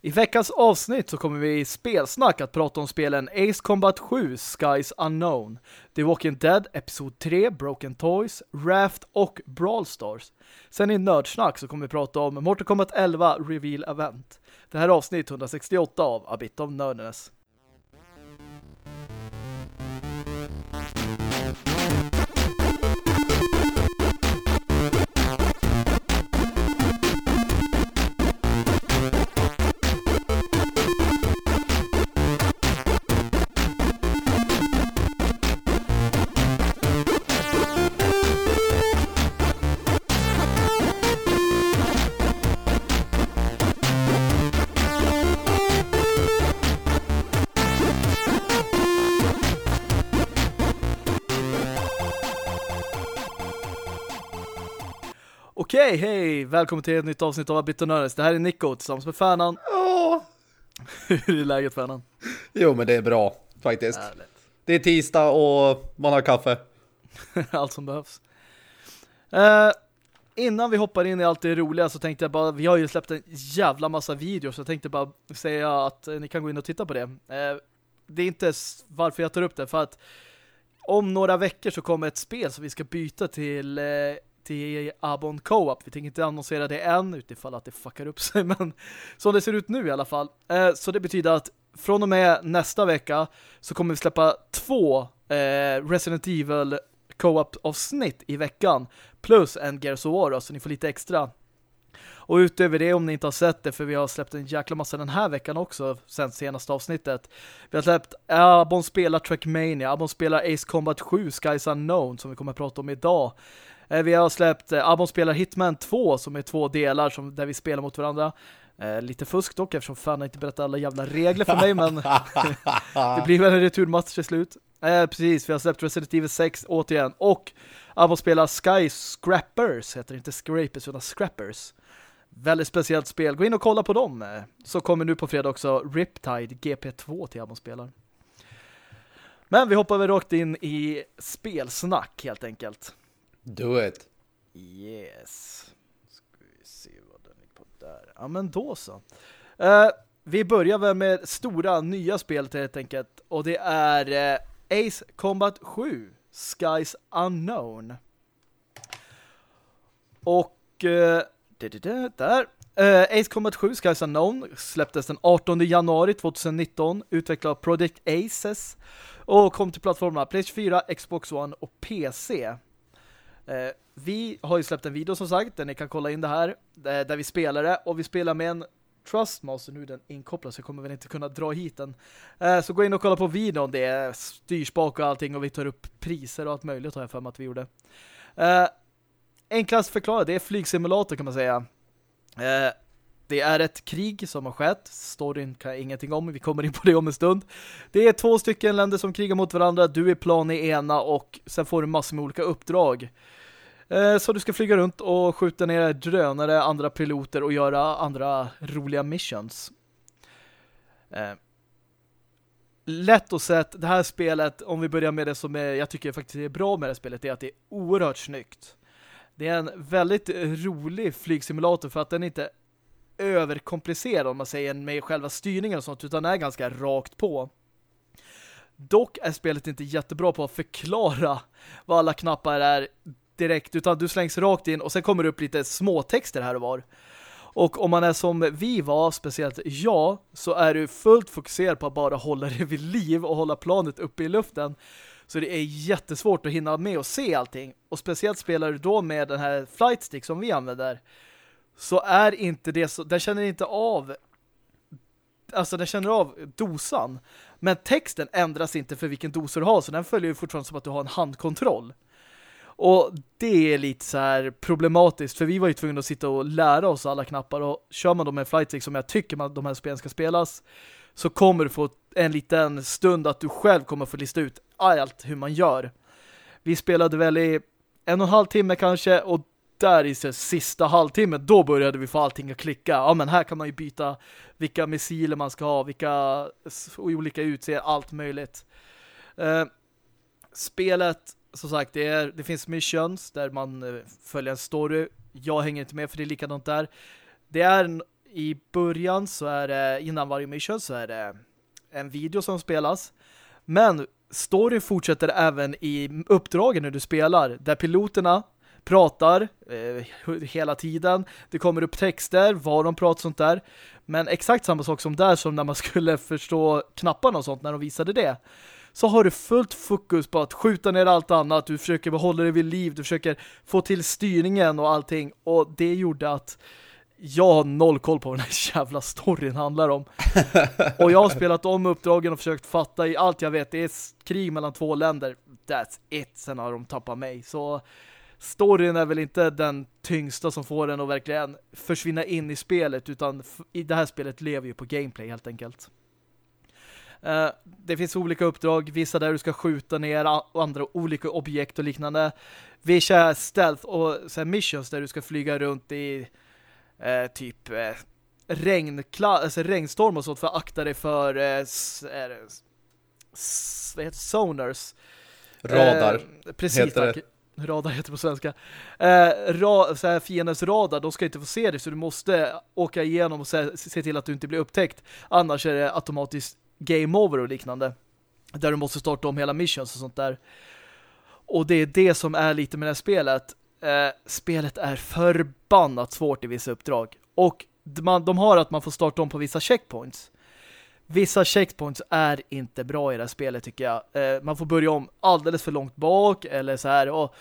I veckans avsnitt så kommer vi i spelsnack att prata om spelen Ace Combat 7, Skies Unknown, The Walking Dead, Episod 3, Broken Toys, Raft och Brawl Stars. Sen i nördsnack så kommer vi prata om Mortal Kombat 11 Reveal Event. Det här är avsnitt 168 av A Bit of Nerdness. Okej, hej! Välkommen till ett nytt avsnitt av Abit och Nördes. Det här är Nico tillsammans med Färnan. Ja. Hur är läget Färnan? Jo, men det är bra faktiskt. Härligt. Det är tisdag och man har kaffe. allt som behövs. Eh, innan vi hoppar in i allt det roliga så tänkte jag bara, vi har ju släppt en jävla massa videos så jag tänkte bara säga att eh, ni kan gå in och titta på det. Eh, det är inte varför jag tar upp det, för att om några veckor så kommer ett spel som vi ska byta till, eh, till Abon Co-op. Vi tänker inte annonsera det än utifall att det fuckar upp sig, men som det ser ut nu i alla fall. Eh, så det betyder att från och med nästa vecka så kommer vi släppa två eh, Resident Evil co-op-avsnitt i veckan plus en Gears of War, då, så ni får lite extra. Och utöver det, om ni inte har sett det, för vi har släppt en jäkla massa den här veckan också, sen senaste avsnittet. Vi har släppt Abon spelar Trackmania, Abon spelar Ace Combat 7, Skies Unknown, som vi kommer att prata om idag. Eh, Vi har släppt eh, Abon spelar Hitman 2, som är två delar som, där vi spelar mot varandra. Eh, lite fusk dock, eftersom fan inte berättat alla jävla regler för mig, men det blir väl en returmatch till slut. Eh, precis, vi har släppt Resident Evil 6 återigen. Och Abon spelar Sky Scrappers, heter det inte Scrapers utan Scrappers. Väldigt speciellt spel. Gå in och kolla på dem. Eh, så kommer nu på fredag också Riptide GP2 till Abon spelar. Men vi hoppar väl rakt in i spelsnack helt enkelt. Do it. Yes. Ska vi se vad den är på där. Ja, men då så. Uh, vi börjar väl med stora nya spelet helt enkelt. Och det är uh, Ace Combat 7. Skies Unknown. Och eh, uh, det, det, det, där. Uh, Ace Combat 7 Skies Unknown släpptes den 18 januari 2019. Utvecklad av Project Aces. Och kom till plattformarna PS4, Xbox One och PC. Eh, vi har ju släppt en video som sagt där ni kan kolla in det här där, där vi spelar det och vi spelar med en Trustmaster nu är den inkopplad så jag kommer väl inte kunna dra hit den. Eh, så gå in och kolla på videon det är styrspak och allting och vi tar upp priser och allt möjligt har jag för mig att vi gjorde. Eh, enklast förklarat, det är flygsimulator kan man säga. Eh, det är ett krig som har skett. Storyn kan jag ingenting om. Vi kommer in på det om en stund. Det är två stycken länder som krigar mot varandra. Du är plan i ena och sen får du massor med olika uppdrag. Eh, så du ska flyga runt och skjuta ner drönare, andra piloter och göra andra roliga missions. Eh, lätt och sett, det här spelet, om vi börjar med det som är, jag tycker faktiskt är bra med det här spelet, är att det är oerhört snyggt. Det är en väldigt rolig flygsimulator för att den inte överkomplicerad om man säger med själva styrningen och sånt, utan är ganska rakt på. Dock är spelet inte jättebra på att förklara vad alla knappar är direkt, utan du slängs rakt in och sen kommer det upp lite småtexter här och var. Och om man är som vi var, speciellt jag, så är du fullt fokuserad på att bara hålla dig vid liv och hålla planet uppe i luften. Så det är jättesvårt att hinna med och se allting. Och speciellt spelar du då med den här flight stick som vi använder så är inte det så, den känner inte av alltså den känner av dosan. Men texten ändras inte för vilken dosa du har så den följer ju fortfarande som att du har en handkontroll. Och det är lite så här problematiskt för vi var ju tvungna att sitta och lära oss alla knappar och kör man då med flight som jag tycker man, de här spelen ska spelas så kommer du få en liten stund att du själv kommer få lista ut allt hur man gör. Vi spelade väl i en och en halv timme kanske och där i sista halvtimmen då började vi få allting att klicka. Ja men här kan man ju byta vilka missiler man ska ha, vilka olika utseenden, allt möjligt. Eh, spelet som sagt, det, är, det finns missions där man eh, följer en story. Jag hänger inte med för det är likadant där. Det är en, i början så är det, innan varje mission så är det en video som spelas. Men storyn fortsätter även i uppdragen när du spelar, där piloterna pratar eh, hela tiden. Det kommer upp texter, vad de pratar sånt där. Men exakt samma sak som där som när man skulle förstå knapparna och sånt när de visade det. Så har du fullt fokus på att skjuta ner allt annat. Du försöker behålla det vid liv. Du försöker få till styrningen och allting. Och det gjorde att jag har noll koll på vad den här jävla storyn handlar om. och jag har spelat om uppdragen och försökt fatta i allt jag vet. Det är krig mellan två länder. That's it. Sen har de tappat mig. Så storyn är väl inte den tyngsta som får den att verkligen försvinna in i spelet utan i det här spelet lever ju på gameplay helt enkelt. Uh, det finns olika uppdrag, vissa där du ska skjuta ner andra olika objekt och liknande. Vissa stealth och så missions där du ska flyga runt i uh, typ uh, regn, alltså regnstorm och sånt för att akta dig för uh, vad heter sonars. Radar. precis, tack. Det radar heter på svenska. Eh, ra, så här, fiendens radar, de ska inte få se det så du måste åka igenom och se, se till att du inte blir upptäckt. Annars är det automatiskt game over och liknande. Där du måste starta om hela missions och sånt där. Och det är det som är lite med det här spelet. Eh, spelet är förbannat svårt i vissa uppdrag. Och man, de har att man får starta om på vissa checkpoints. Vissa checkpoints är inte bra i det här spelet tycker jag. Eh, man får börja om alldeles för långt bak eller så här. Och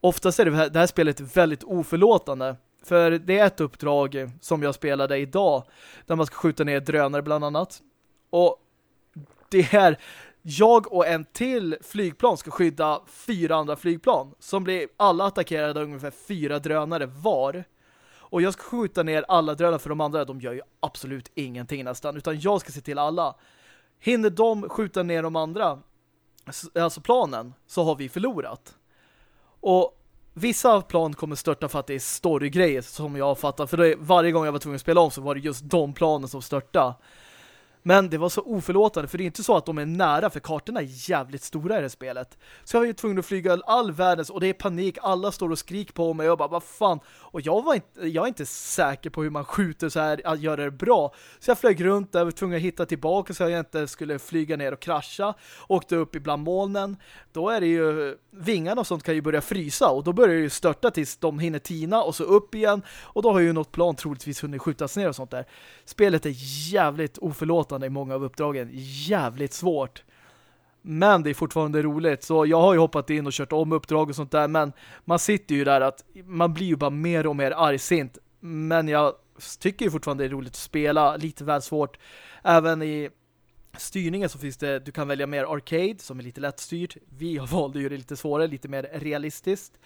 oftast är det, här, det här spelet väldigt oförlåtande. För det är ett uppdrag som jag spelade idag där man ska skjuta ner drönare bland annat. Och det är jag och en till flygplan ska skydda fyra andra flygplan som blir alla attackerade av ungefär fyra drönare var. Och jag ska skjuta ner alla drönare för de andra, de gör ju absolut ingenting nästan. Utan jag ska se till alla. Hinner de skjuta ner de andra, alltså planen, så har vi förlorat. Och vissa plan kommer störta för att det är storygrejer som jag fattar. För det, varje gång jag var tvungen att spela om så var det just de planen som störta. Men det var så oförlåtande för det är inte så att de är nära för kartorna är jävligt stora i det spelet. Så jag var ju tvungen att flyga all världens och det är panik. Alla står och skriker på mig och jag bara, vad fan? Och jag var inte, jag är inte säker på hur man skjuter så här, att göra det bra. Så jag flög runt där, var tvungen att hitta tillbaka så jag inte skulle flyga ner och krascha. Åkte upp ibland molnen. Då är det ju, vingarna och sånt kan ju börja frysa och då börjar det ju störta tills de hinner tina och så upp igen. Och då har ju något plan troligtvis hunnit skjutas ner och sånt där. Spelet är jävligt oförlåtande i många av uppdragen. Jävligt svårt. Men det är fortfarande roligt. Så jag har ju hoppat in och kört om uppdrag och sånt där. Men man sitter ju där att man blir ju bara mer och mer argsint. Men jag tycker ju fortfarande det är roligt att spela. Lite väl svårt. Även i styrningen så finns det, du kan välja mer arcade som är lite lättstyrt. Vi valde ju det lite svårare, lite mer realistiskt.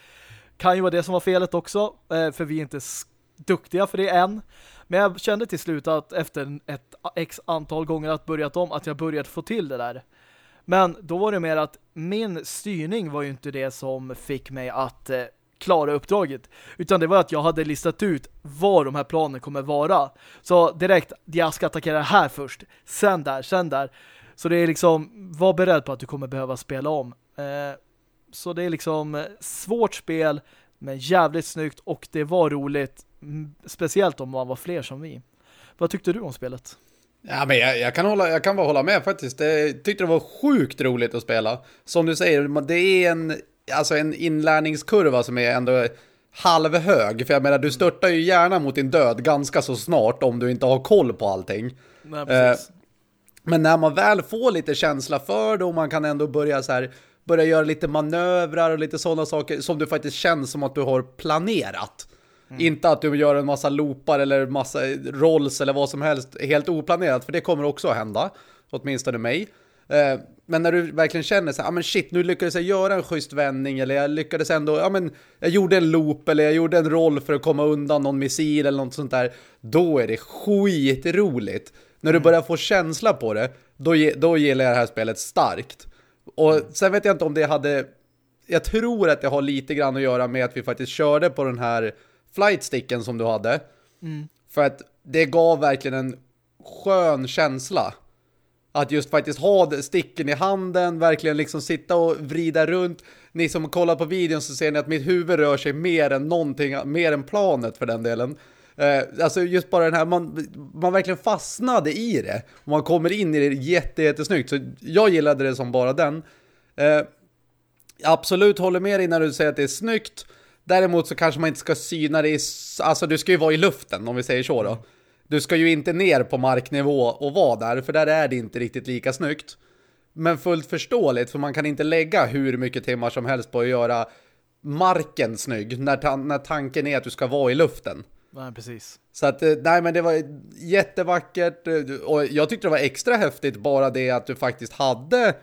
Kan ju vara det som var felet också. Eh, för vi är inte duktiga för det än. Men jag kände till slut att efter ett x antal gånger att börjat om att jag börjat få till det där. Men då var det mer att min styrning var ju inte det som fick mig att eh, klara uppdraget. Utan det var att jag hade listat ut var de här planen kommer vara. Så direkt, jag ska attackera här först. Sen där, sen där. Så det är liksom, var beredd på att du kommer behöva spela om. Eh, så det är liksom eh, svårt spel, men jävligt snyggt och det var roligt. Speciellt om man var fler som vi. Vad tyckte du om spelet? Ja, men jag, jag, kan hålla, jag kan bara hålla med faktiskt. Jag tyckte det var sjukt roligt att spela. Som du säger, det är en, alltså en inlärningskurva som är ändå halvhög. För jag menar, du störtar ju gärna mot din död ganska så snart om du inte har koll på allting. Nej, precis. Eh, men när man väl får lite känsla för det och man kan ändå börja så här börja göra lite manövrar och lite sådana saker som du faktiskt känns som att du har planerat. Mm. Inte att du gör en massa loopar eller massa rolls eller vad som helst helt oplanerat, för det kommer också att hända. Åtminstone mig. Eh, men när du verkligen känner så här, ah, men shit, nu lyckades jag göra en schysst vändning eller jag lyckades ändå, ja men jag gjorde en loop eller jag gjorde en roll för att komma undan någon missil eller något sånt där. Då är det skitroligt. När du mm. börjar få känsla på det, då, då gillar jag det här spelet starkt. Och mm. sen vet jag inte om det hade, jag tror att det har lite grann att göra med att vi faktiskt körde på den här flightsticken som du hade. Mm. För att det gav verkligen en skön känsla. Att just faktiskt ha sticken i handen, verkligen liksom sitta och vrida runt. Ni som kollar på videon så ser ni att mitt huvud rör sig mer än någonting, mer än planet för den delen. Eh, alltså just bara den här, man, man verkligen fastnade i det. Och man kommer in i det jätte, jättesnyggt. Så jag gillade det som bara den. Eh, absolut håller med dig när du säger att det är snyggt. Däremot så kanske man inte ska syna det i, alltså du ska ju vara i luften om vi säger så då. Du ska ju inte ner på marknivå och vara där, för där är det inte riktigt lika snyggt. Men fullt förståeligt, för man kan inte lägga hur mycket timmar som helst på att göra marken snygg när, ta när tanken är att du ska vara i luften. Nej, precis. Så att, eh, nej men det var jättevackert eh, och jag tyckte det var extra häftigt bara det att du faktiskt hade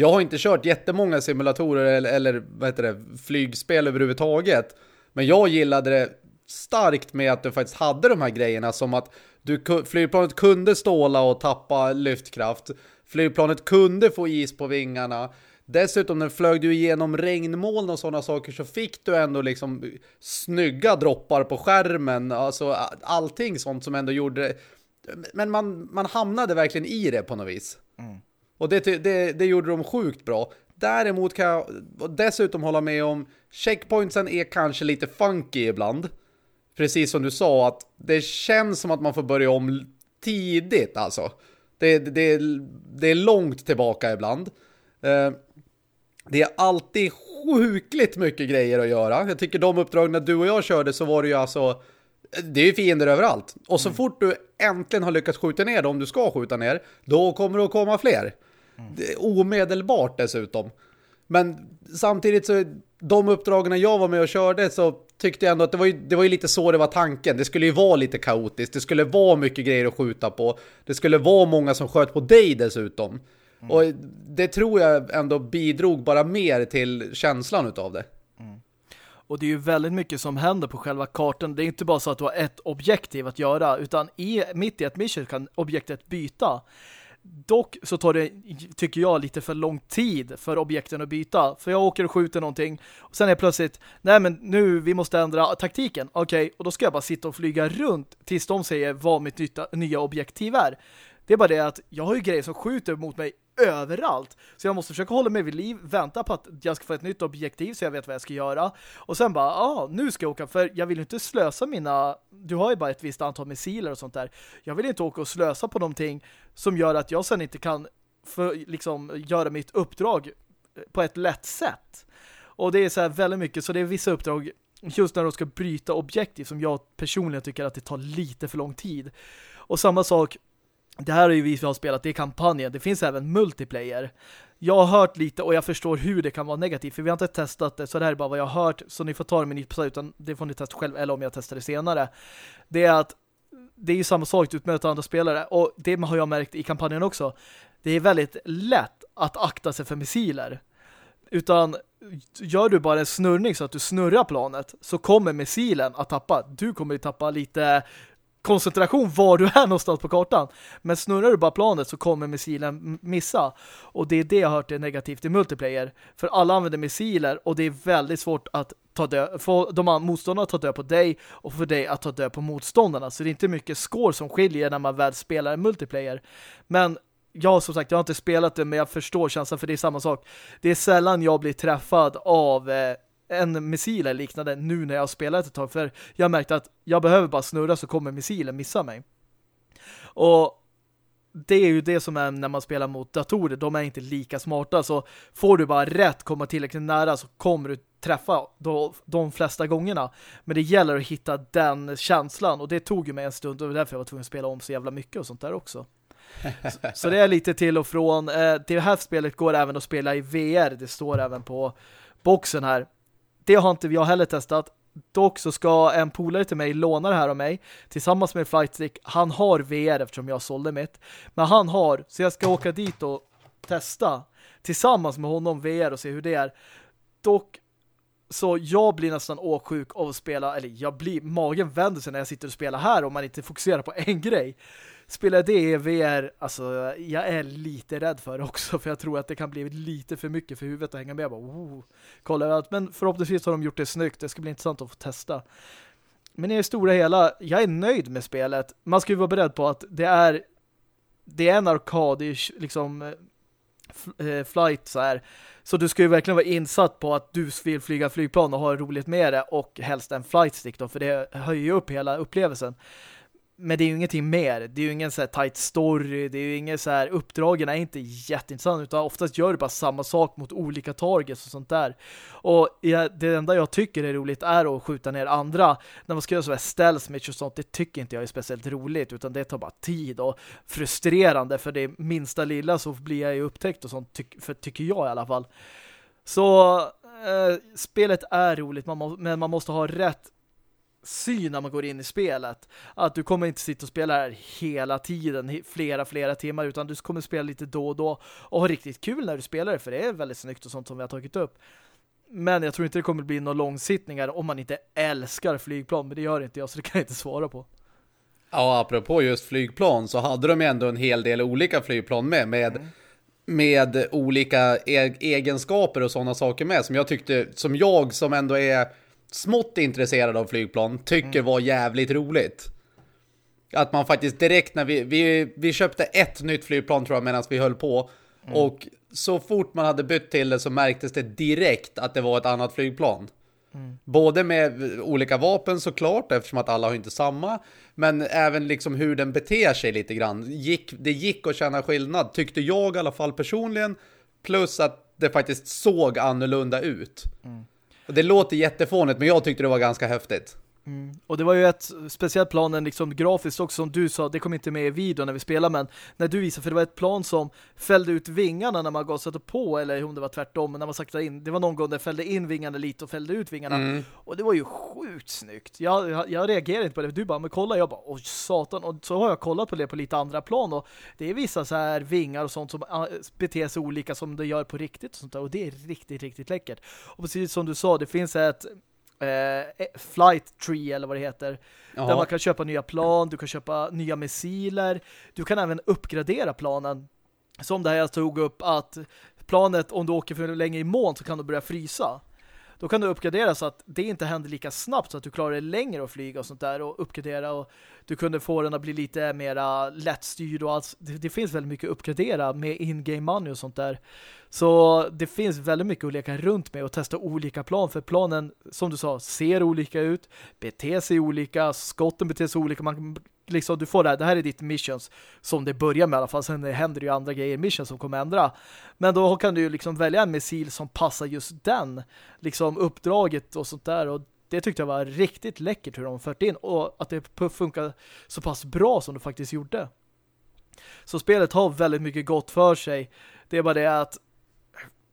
jag har inte kört jättemånga simulatorer eller, eller vad heter det, flygspel överhuvudtaget. Men jag gillade det starkt med att du faktiskt hade de här grejerna som att du, flygplanet kunde ståla och tappa lyftkraft. Flygplanet kunde få is på vingarna. Dessutom när flög du igenom regnmoln och sådana saker så fick du ändå liksom snygga droppar på skärmen. Alltså allting sånt som ändå gjorde Men man, man hamnade verkligen i det på något vis. Mm. Och det, det, det gjorde de sjukt bra. Däremot kan jag dessutom hålla med om checkpointsen är kanske lite funky ibland. Precis som du sa att det känns som att man får börja om tidigt alltså. Det, det, det är långt tillbaka ibland. Eh, det är alltid sjukligt mycket grejer att göra. Jag tycker de uppdrag när du och jag körde så var det ju alltså det är ju fiender överallt. Och så mm. fort du äntligen har lyckats skjuta ner dem du ska skjuta ner, då kommer det att komma fler. Mm. Omedelbart dessutom. Men samtidigt så, de uppdragen jag var med och körde så tyckte jag ändå att det var, ju, det var ju lite så det var tanken. Det skulle ju vara lite kaotiskt. Det skulle vara mycket grejer att skjuta på. Det skulle vara många som sköt på dig dessutom. Mm. Och det tror jag ändå bidrog bara mer till känslan utav det. Mm. Och det är ju väldigt mycket som händer på själva kartan. Det är inte bara så att du har ett objektiv att göra, utan i, mitt i ett mission kan objektet byta. Dock så tar det, tycker jag, lite för lång tid för objekten att byta. För jag åker och skjuter någonting och sen är plötsligt, nej men nu, vi måste ändra taktiken. Okej, okay, och då ska jag bara sitta och flyga runt tills de säger vad mitt nya objektiv är. Det är bara det att jag har ju grejer som skjuter mot mig överallt. Så jag måste försöka hålla mig vid liv, vänta på att jag ska få ett nytt objektiv så jag vet vad jag ska göra. Och sen bara, ja, ah, nu ska jag åka. För jag vill inte slösa mina... Du har ju bara ett visst antal missiler och sånt där. Jag vill inte åka och slösa på någonting som gör att jag sen inte kan för, liksom, göra mitt uppdrag eh, på ett lätt sätt. Och det är så här väldigt mycket, så det är vissa uppdrag just när de ska bryta objektiv som jag personligen tycker att det tar lite för lång tid. Och samma sak det här är ju vi som har spelat, det är kampanjen. Det finns även multiplayer. Jag har hört lite och jag förstår hur det kan vara negativt. För vi har inte testat det, så det här är bara vad jag har hört. Så ni får ta det med nytt utan det får ni testa själv eller om jag testar det senare. Det är att det är ju samma sak att möta andra spelare. Och det har jag märkt i kampanjen också. Det är väldigt lätt att akta sig för missiler. Utan gör du bara en snurrning så att du snurrar planet så kommer missilen att tappa. Du kommer ju tappa lite koncentration var du är någonstans på kartan. Men snurrar du bara planet så kommer missilen missa. Och det är det jag har hört är negativt i multiplayer. För alla använder missiler och det är väldigt svårt att ta död, få de motståndarna att ta död på dig och för dig att ta död på motståndarna. Så det är inte mycket score som skiljer när man väl spelar en multiplayer. Men jag som sagt, jag har inte spelat det men jag förstår känslan för det är samma sak. Det är sällan jag blir träffad av eh, en missil eller liknande nu när jag har spelat ett tag. För jag märkte att jag behöver bara snurra så kommer missilen missa mig. Och det är ju det som är när man spelar mot datorer. De är inte lika smarta. Så får du bara rätt komma tillräckligt nära så kommer du träffa de, de flesta gångerna. Men det gäller att hitta den känslan. Och det tog ju mig en stund. Och därför jag var tvungen att spela om så jävla mycket och sånt där också. så, så det är lite till och från. Eh, det här spelet går även att spela i VR. Det står även på boxen här. Det har inte jag heller testat. Dock så ska en polare till mig låna det här av mig tillsammans med Flightstick. Han har VR eftersom jag sålde mitt. Men han har, så jag ska åka dit och testa tillsammans med honom VR och se hur det är. Dock så jag blir nästan åksjuk av att spela, eller jag blir, magen vänder sig när jag sitter och spelar här om man inte fokuserar på en grej spelar det i VR, alltså jag är lite rädd för det också för jag tror att det kan bli lite för mycket för huvudet att hänga med. Bara, oh, kolla, men förhoppningsvis har de gjort det snyggt. Det ska bli intressant att få testa. Men i det stora hela, jag är nöjd med spelet. Man ska ju vara beredd på att det är det är en arkadisk liksom eh, eh, flight så här. Så du ska ju verkligen vara insatt på att du vill flyga flygplan och ha roligt med det och helst en flight stick då, för det höjer ju upp hela upplevelsen. Men det är ju ingenting mer. Det är ju ingen så här tight story. Det är ju ingen så här uppdragen är inte jätteintressant utan oftast gör du bara samma sak mot olika targets och sånt där. Och det enda jag tycker är roligt är att skjuta ner andra. När man ska göra så här stealth och sånt, det tycker inte jag är speciellt roligt utan det tar bara tid och frustrerande för det minsta lilla så blir jag ju upptäckt och sånt, för tycker jag i alla fall. Så eh, spelet är roligt men man måste ha rätt syn när man går in i spelet. Att du kommer inte sitta och spela här hela tiden, flera, flera timmar, utan du kommer spela lite då och då och ha riktigt kul när du spelar det, för det är väldigt snyggt och sånt som vi har tagit upp. Men jag tror inte det kommer bli några långsittningar om man inte älskar flygplan, men det gör inte jag, så det kan jag inte svara på. Ja, apropå just flygplan så hade de ändå en hel del olika flygplan med, med mm med olika e egenskaper och sådana saker med som jag tyckte, som jag som ändå är smått intresserad av flygplan tycker var jävligt roligt. Att man faktiskt direkt när vi, vi, vi köpte ett nytt flygplan tror jag medan vi höll på mm. och så fort man hade bytt till det så märktes det direkt att det var ett annat flygplan. Mm. Både med olika vapen såklart eftersom att alla har inte samma men även liksom hur den beter sig lite grann. Gick, det gick att känna skillnad tyckte jag i alla fall personligen plus att det faktiskt såg annorlunda ut. Mm. Och det låter jättefånigt, men jag tyckte det var ganska häftigt. Mm. Och det var ju ett speciellt plan liksom grafiskt också som du sa, det kom inte med i videon när vi spelade men när du visade, för det var ett plan som fällde ut vingarna när man gasade på eller om det var tvärtom, när man saktade in. Det var någon gång där fällde in vingarna lite och fällde ut vingarna. Mm. Och det var ju sjukt snyggt. Jag, jag, jag reagerade inte på det. Du bara, men kolla, jag bara, oj satan. Och så har jag kollat på det på lite andra plan och det är vissa så här vingar och sånt som beter sig olika som det gör på riktigt och sånt där. Och det är riktigt, riktigt läckert. Och precis som du sa, det finns ett Eh, eh, flight Tree eller vad det heter. Jaha. Där man kan köpa nya plan, du kan köpa nya missiler. Du kan även uppgradera planen. Som det här jag tog upp att planet, om du åker för länge i mån så kan du börja frysa. Då kan du uppgradera så att det inte händer lika snabbt så att du klarar det längre att flyga och sånt där och uppgradera och du kunde få den att bli lite mera lättstyrd och allt. Det, det finns väldigt mycket att uppgradera med in-game money och sånt där. Så det finns väldigt mycket att leka runt med och testa olika plan för planen, som du sa, ser olika ut, beter sig olika, skotten beter sig olika, man liksom, du får det här, det här är ditt missions som det börjar med i alla fall, sen händer det ju andra grejer i missions som kommer ändra. Men då kan du ju liksom välja en missil som passar just den, liksom uppdraget och sånt där och det tyckte jag var riktigt läckert hur de fört in och att det funkar så pass bra som det faktiskt gjorde. Så spelet har väldigt mycket gott för sig. Det är bara det att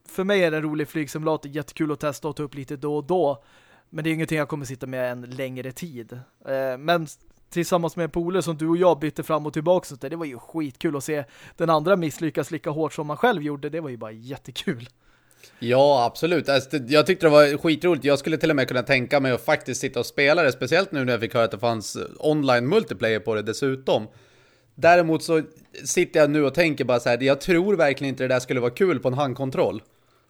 för mig är det en rolig flygsimulator, jättekul att testa och ta upp lite då och då. Men det är ingenting jag kommer sitta med en längre tid. Eh, men tillsammans med en polare som du och jag bytte fram och tillbaka så det var ju skitkul att se den andra misslyckas lika hårt som man själv gjorde. Det var ju bara jättekul. Ja, absolut. Alltså, jag tyckte det var skitroligt. Jag skulle till och med kunna tänka mig att faktiskt sitta och spela det. Speciellt nu när jag fick höra att det fanns online multiplayer på det dessutom. Däremot så sitter jag nu och tänker bara så här. Jag tror verkligen inte det där skulle vara kul på en handkontroll.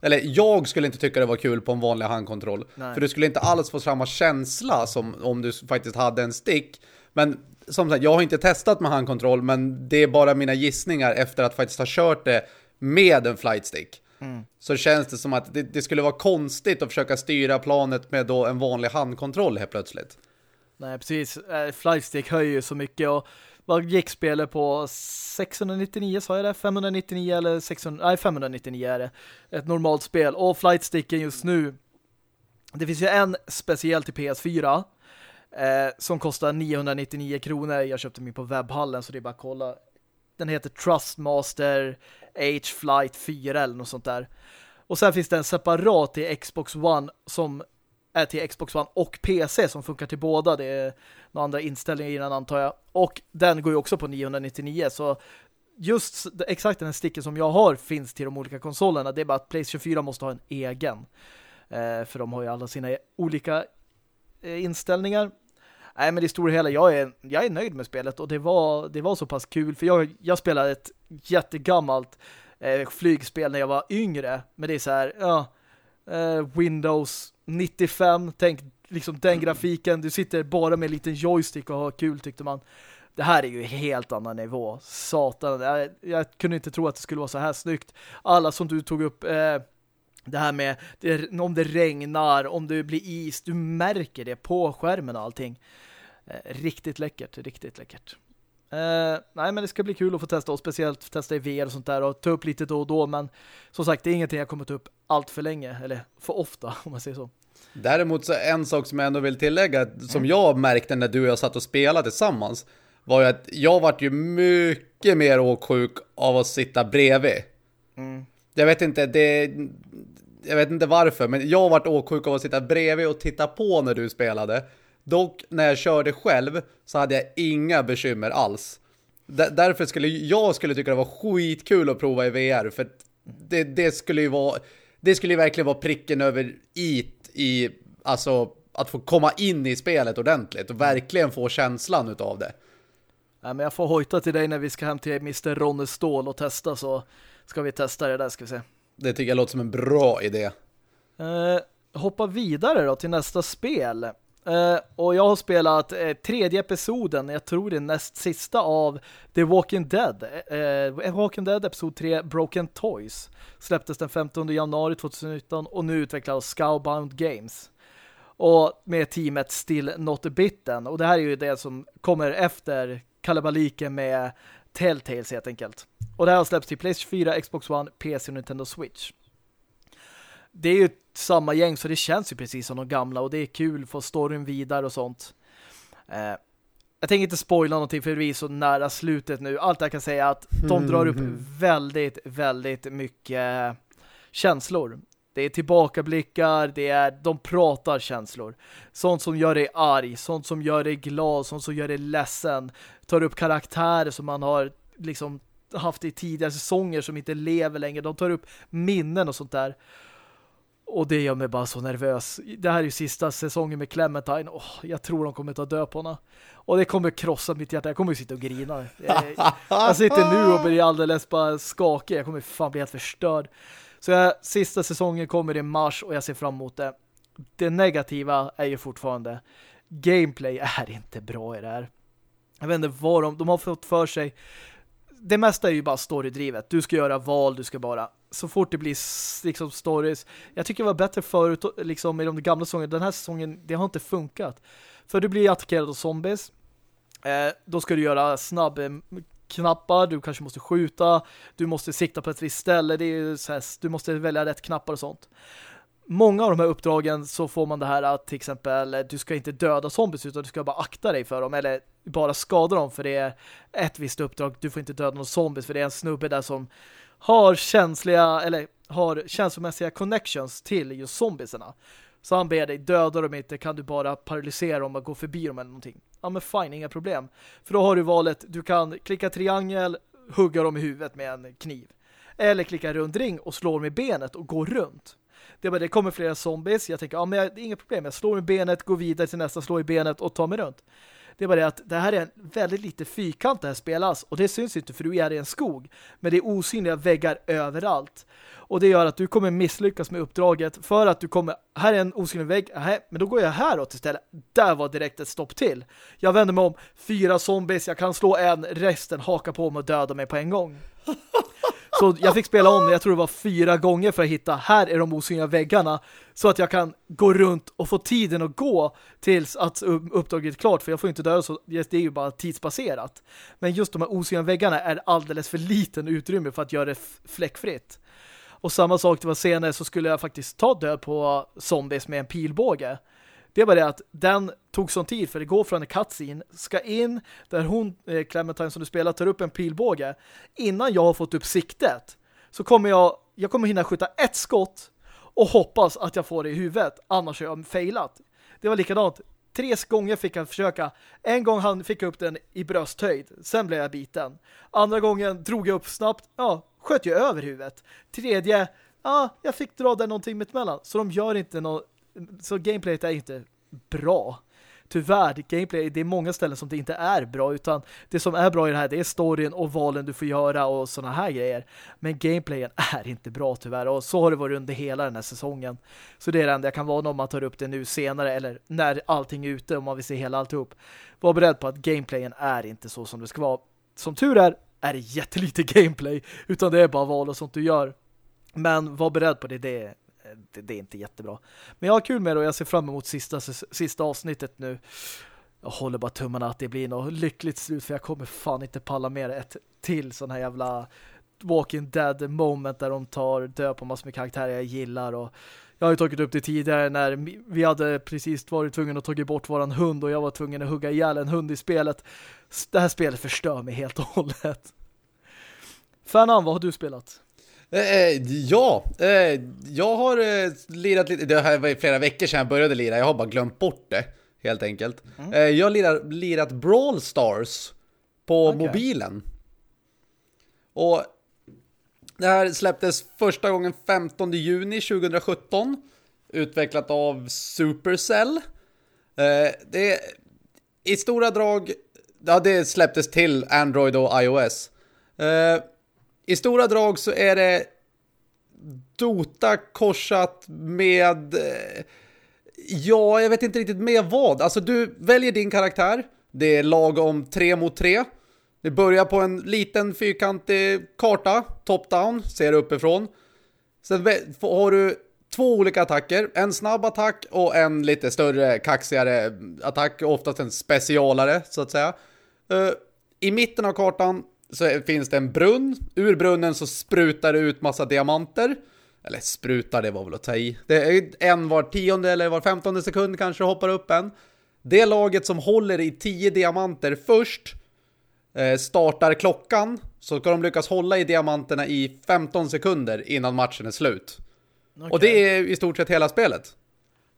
Eller jag skulle inte tycka det var kul på en vanlig handkontroll. Nej. För du skulle inte alls få samma känsla som om du faktiskt hade en stick. Men som sagt, jag har inte testat med handkontroll. Men det är bara mina gissningar efter att faktiskt ha kört det med en flight stick. Mm. Så känns det som att det, det, skulle vara konstigt att försöka styra planet med då en vanlig handkontroll helt plötsligt. Nej, precis. Äh, Flightstick höjer ju så mycket och vad gick spelet på 699 sa jag det? 599 eller 600, nej 599 är det. Ett normalt spel. Och Flightsticken just nu det finns ju en speciell till PS4 eh, som kostar 999 kronor. Jag köpte min på webbhallen så det är bara att kolla. Den heter Trustmaster H-Flight 4 eller något sånt där. Och sen finns det en separat till Xbox One som är till Xbox One och PC som funkar till båda. Det är några andra inställningar innan antar jag. Och den går ju också på 999 så just exakt den här sticken som jag har finns till de olika konsolerna. Det är bara att Playstation 4 måste ha en egen. Eh, för de har ju alla sina olika eh, inställningar. Nej men det stora hela, jag är, jag är nöjd med spelet och det var, det var så pass kul för jag, jag spelade ett jättegammalt eh, flygspel när jag var yngre. Men det är så här, ja, eh, Windows 95, tänk liksom den grafiken, du sitter bara med en liten joystick och har kul tyckte man. Det här är ju helt annan nivå. Satan, jag, jag kunde inte tro att det skulle vara så här snyggt. Alla som du tog upp... Eh, det här med det, om det regnar, om det blir is, du märker det på skärmen och allting. Eh, riktigt läckert, riktigt läckert. Eh, nej, men det ska bli kul att få testa och speciellt testa i VR och sånt där och ta upp lite då och då, men som sagt, det är ingenting jag kommer ta upp allt för länge, eller för ofta, om man säger så. Däremot så en sak som jag ändå vill tillägga, som jag märkte när du och jag satt och spelade tillsammans, var ju att jag vart ju mycket mer åksjuk av att sitta bredvid. Mm. Jag vet inte, det, jag vet inte varför, men jag varit åksjuk av att sitta bredvid och titta på när du spelade. Dock, när jag körde själv så hade jag inga bekymmer alls. D därför skulle jag skulle tycka det var skitkul att prova i VR, för det, det skulle ju vara det skulle ju verkligen vara pricken över it i, alltså att få komma in i spelet ordentligt och verkligen få känslan utav det. Ja, men jag får hojta till dig när vi ska hem till Mr. Ronne Stål och testa så ska vi testa det där ska vi se. Det tycker jag låter som en bra idé. Eh, hoppa vidare då till nästa spel. Eh, och jag har spelat eh, tredje episoden, jag tror det är näst sista av The Walking Dead. Eh, eh Walking Dead episod 3, Broken Toys. Släpptes den 15 januari 2019 och nu utvecklas Scowbound Games. Och med teamet Still Not Bitten. Och det här är ju det som kommer efter kalabaliken med Telltales helt enkelt. Och det här har släppts till PlayStation 4, Xbox One, PC och Nintendo Switch. Det är ju samma gäng så det känns ju precis som de gamla och det är kul få storyn vidare och sånt. Eh, jag tänker inte spoila någonting för vi är så nära slutet nu. Allt jag kan säga är att de drar upp väldigt, väldigt mycket känslor. Det är tillbakablickar, det är, de pratar känslor. Sånt som gör dig arg, sånt som gör dig glad, sånt som gör dig ledsen. Tar upp karaktärer som man har liksom haft i tidigare säsonger som inte lever längre. De tar upp minnen och sånt där. Och det gör mig bara så nervös. Det här är ju sista säsongen med Clementine. Oh, jag tror de kommer ta död på henne. Och det kommer krossa mitt hjärta. Jag kommer ju sitta och grina. Jag, jag sitter nu och blir alldeles bara skakig. Jag kommer fan bli helt förstörd. Så jag, sista säsongen kommer i mars och jag ser fram emot det. Det negativa är ju fortfarande gameplay är inte bra i det här. Jag vet inte vad de, de har fått för sig. Det mesta är ju bara storydrivet. Du ska göra val, du ska bara så fort det blir liksom stories. Jag tycker det var bättre förut liksom i de gamla säsongerna. Den här säsongen, det har inte funkat. För du blir attackerad av zombies. Eh, då ska du göra snabb mm, knappar, du kanske måste skjuta, du måste sikta på ett visst ställe, det är så här, du måste välja rätt knappar och sånt. Många av de här uppdragen så får man det här att till exempel du ska inte döda zombies utan du ska bara akta dig för dem eller bara skada dem för det är ett visst uppdrag, du får inte döda någon zombies för det är en snubbe där som har känsliga eller har känslomässiga connections till just zombiesarna. Så han ber dig, döda dem inte kan du bara paralysera dem och gå förbi dem eller någonting. Ja men fine, inga problem. För då har du valet, du kan klicka triangel, hugga dem i huvudet med en kniv. Eller klicka rundring och slå dem i benet och gå runt. Det, bara, det kommer flera zombies, jag tänker, ja men inga problem, jag slår i benet, går vidare till nästa, slår i benet och tar mig runt. Det är bara det att det här är en väldigt lite fyrkant det här spelas och det syns inte för du är i en skog. Men det är osynliga väggar överallt. Och det gör att du kommer misslyckas med uppdraget för att du kommer, här är en osynlig vägg, aha, men då går jag häråt istället. Där var direkt ett stopp till. Jag vänder mig om, fyra zombies, jag kan slå en, resten haka på mig och döda mig på en gång. Så jag fick spela om, jag tror det var fyra gånger för att hitta, här är de osynliga väggarna. Så att jag kan gå runt och få tiden att gå tills att uppdraget är klart. För jag får inte döda så det är ju bara tidsbaserat. Men just de här osynliga väggarna är alldeles för liten utrymme för att göra det fläckfritt. Och samma sak, det var senare så skulle jag faktiskt ta död på zombies med en pilbåge. Det är bara det att den tog sån tid för det går från en cutscene, ska in där hon, eh, Clementine som du spelar, tar upp en pilbåge. Innan jag har fått upp siktet så kommer jag, jag kommer hinna skjuta ett skott och hoppas att jag får det i huvudet. Annars har jag failat. Det var likadant. Tre gånger fick jag försöka. En gång han fick upp den i brösthöjd. Sen blev jag biten. Andra gången drog jag upp snabbt. Ja, sköt jag över huvudet. Tredje, ja, jag fick dra den någonting mitt emellan. Så de gör inte något så gameplayet är inte bra. tyvärr, gameplay, det är många ställen som det inte är bra utan det som är bra i det här det är storyn och valen du får göra och sådana här grejer. Men gameplayen är inte bra tyvärr och så har det varit under hela den här säsongen. Så det är det enda jag kan vara om man tar upp det nu senare eller när allting är ute om man vill se hela alltihop. Var beredd på att gameplayen är inte så som det ska vara. Som tur är är det jättelite gameplay utan det är bara val och sånt du gör. Men var beredd på det, det, det, det är inte jättebra. Men jag har kul med det och jag ser fram emot sista, sista avsnittet nu. Jag håller bara tummarna att det blir något lyckligt slut för jag kommer fan inte palla med ett till sån här jävla Walking Dead moment där de tar död på massor med karaktärer jag gillar och jag har ju tagit upp det tidigare när vi hade precis varit tvungna att ta bort våran hund och jag var tvungen att hugga ihjäl en hund i spelet. Det här spelet förstör mig helt och hållet. Fanan, vad har du spelat? Eh, eh, ja, eh, jag har lirat lite, det här var flera veckor sedan jag började lira, jag har bara glömt bort det, helt enkelt. Mm. Jag har lirat, lirat Brawl Stars på okay. mobilen. Och det här släpptes första gången 15 juni 2017, utvecklat av Supercell. Det i stora drag, ja det släpptes till Android och iOS. I stora drag så är det Dota korsat med... Eh, ja, jag vet inte riktigt med vad. Alltså du väljer din karaktär. Det är lag om tre mot tre. Det börjar på en liten fyrkantig karta, top-down, ser du uppifrån. Sen har du två olika attacker. En snabb attack och en lite större, kaxigare attack. Oftast en specialare, så att säga. Eh, I mitten av kartan så finns det en brunn. Ur brunnen så sprutar det ut massa diamanter. Eller sprutar, det var väl att ta i. Det är en var tionde eller var femtonde sekund kanske hoppar upp en. Det laget som håller i tio diamanter först eh, startar klockan. Så ska de lyckas hålla i diamanterna i 15 sekunder innan matchen är slut. Okay. Och det är i stort sett hela spelet.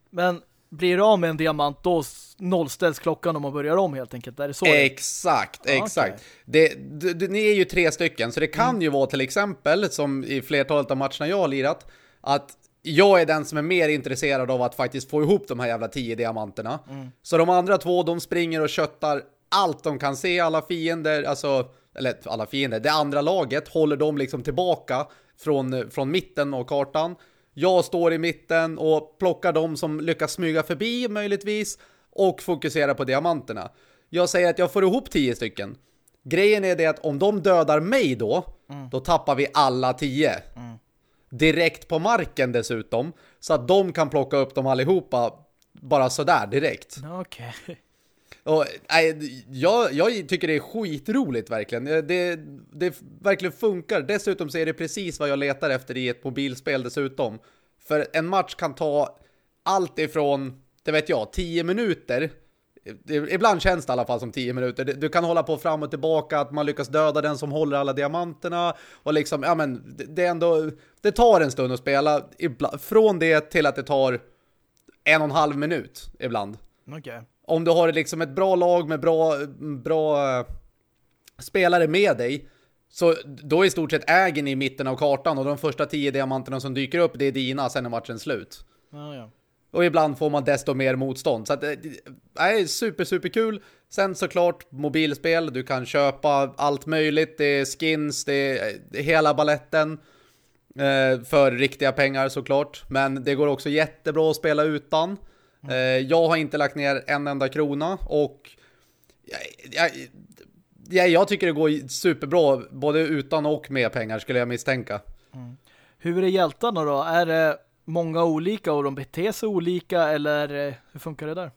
Men blir du av med en diamant då nollställs klockan om man börjar om helt enkelt. Är det så? Exakt, ah, exakt. Okay. Det, det, det, ni är ju tre stycken så det kan mm. ju vara till exempel som i flertalet av matcherna jag har lirat att jag är den som är mer intresserad av att faktiskt få ihop de här jävla tio diamanterna. Mm. Så de andra två, de springer och köttar allt de kan se, alla fiender, alltså, eller alla fiender, det andra laget håller dem liksom tillbaka från, från mitten av kartan. Jag står i mitten och plockar de som lyckas smyga förbi möjligtvis och fokuserar på diamanterna. Jag säger att jag får ihop tio stycken. Grejen är det att om de dödar mig då, mm. då tappar vi alla tio. Mm. Direkt på marken dessutom. Så att de kan plocka upp dem allihopa bara sådär direkt. Okej. Okay. Och, nej, jag, jag tycker det är skitroligt verkligen. Eh, det, det verkligen funkar. Dessutom så är det precis vad jag letar efter i ett mobilspel dessutom. För en match kan ta allt ifrån, det vet jag, 10 minuter. Ibland känns det i alla fall som 10 minuter. Du kan hålla på fram och tillbaka, att man lyckas döda den som håller alla diamanterna. Och liksom, ja men, det är ändå, det tar en stund att spela. Från det till att det tar en och en halv minut ibland. Okej. Okay om du har liksom ett bra lag med bra, bra spelare med dig så då i stort sett äger ni i mitten av kartan och de första tio diamanterna som dyker upp det är dina sen är matchen slut. Ja, ja. Och ibland får man desto mer motstånd. Så att, det är super, super kul. Sen såklart mobilspel. Du kan köpa allt möjligt. Det är skins, det är hela balletten. Eh, för riktiga pengar såklart. Men det går också jättebra att spela utan. Mm. Jag har inte lagt ner en enda krona och jag, jag, jag, tycker det går superbra både utan och med pengar skulle jag misstänka. Mm. Hur är hjältarna då? Är det många olika och de beter sig olika eller eh, hur funkar det där?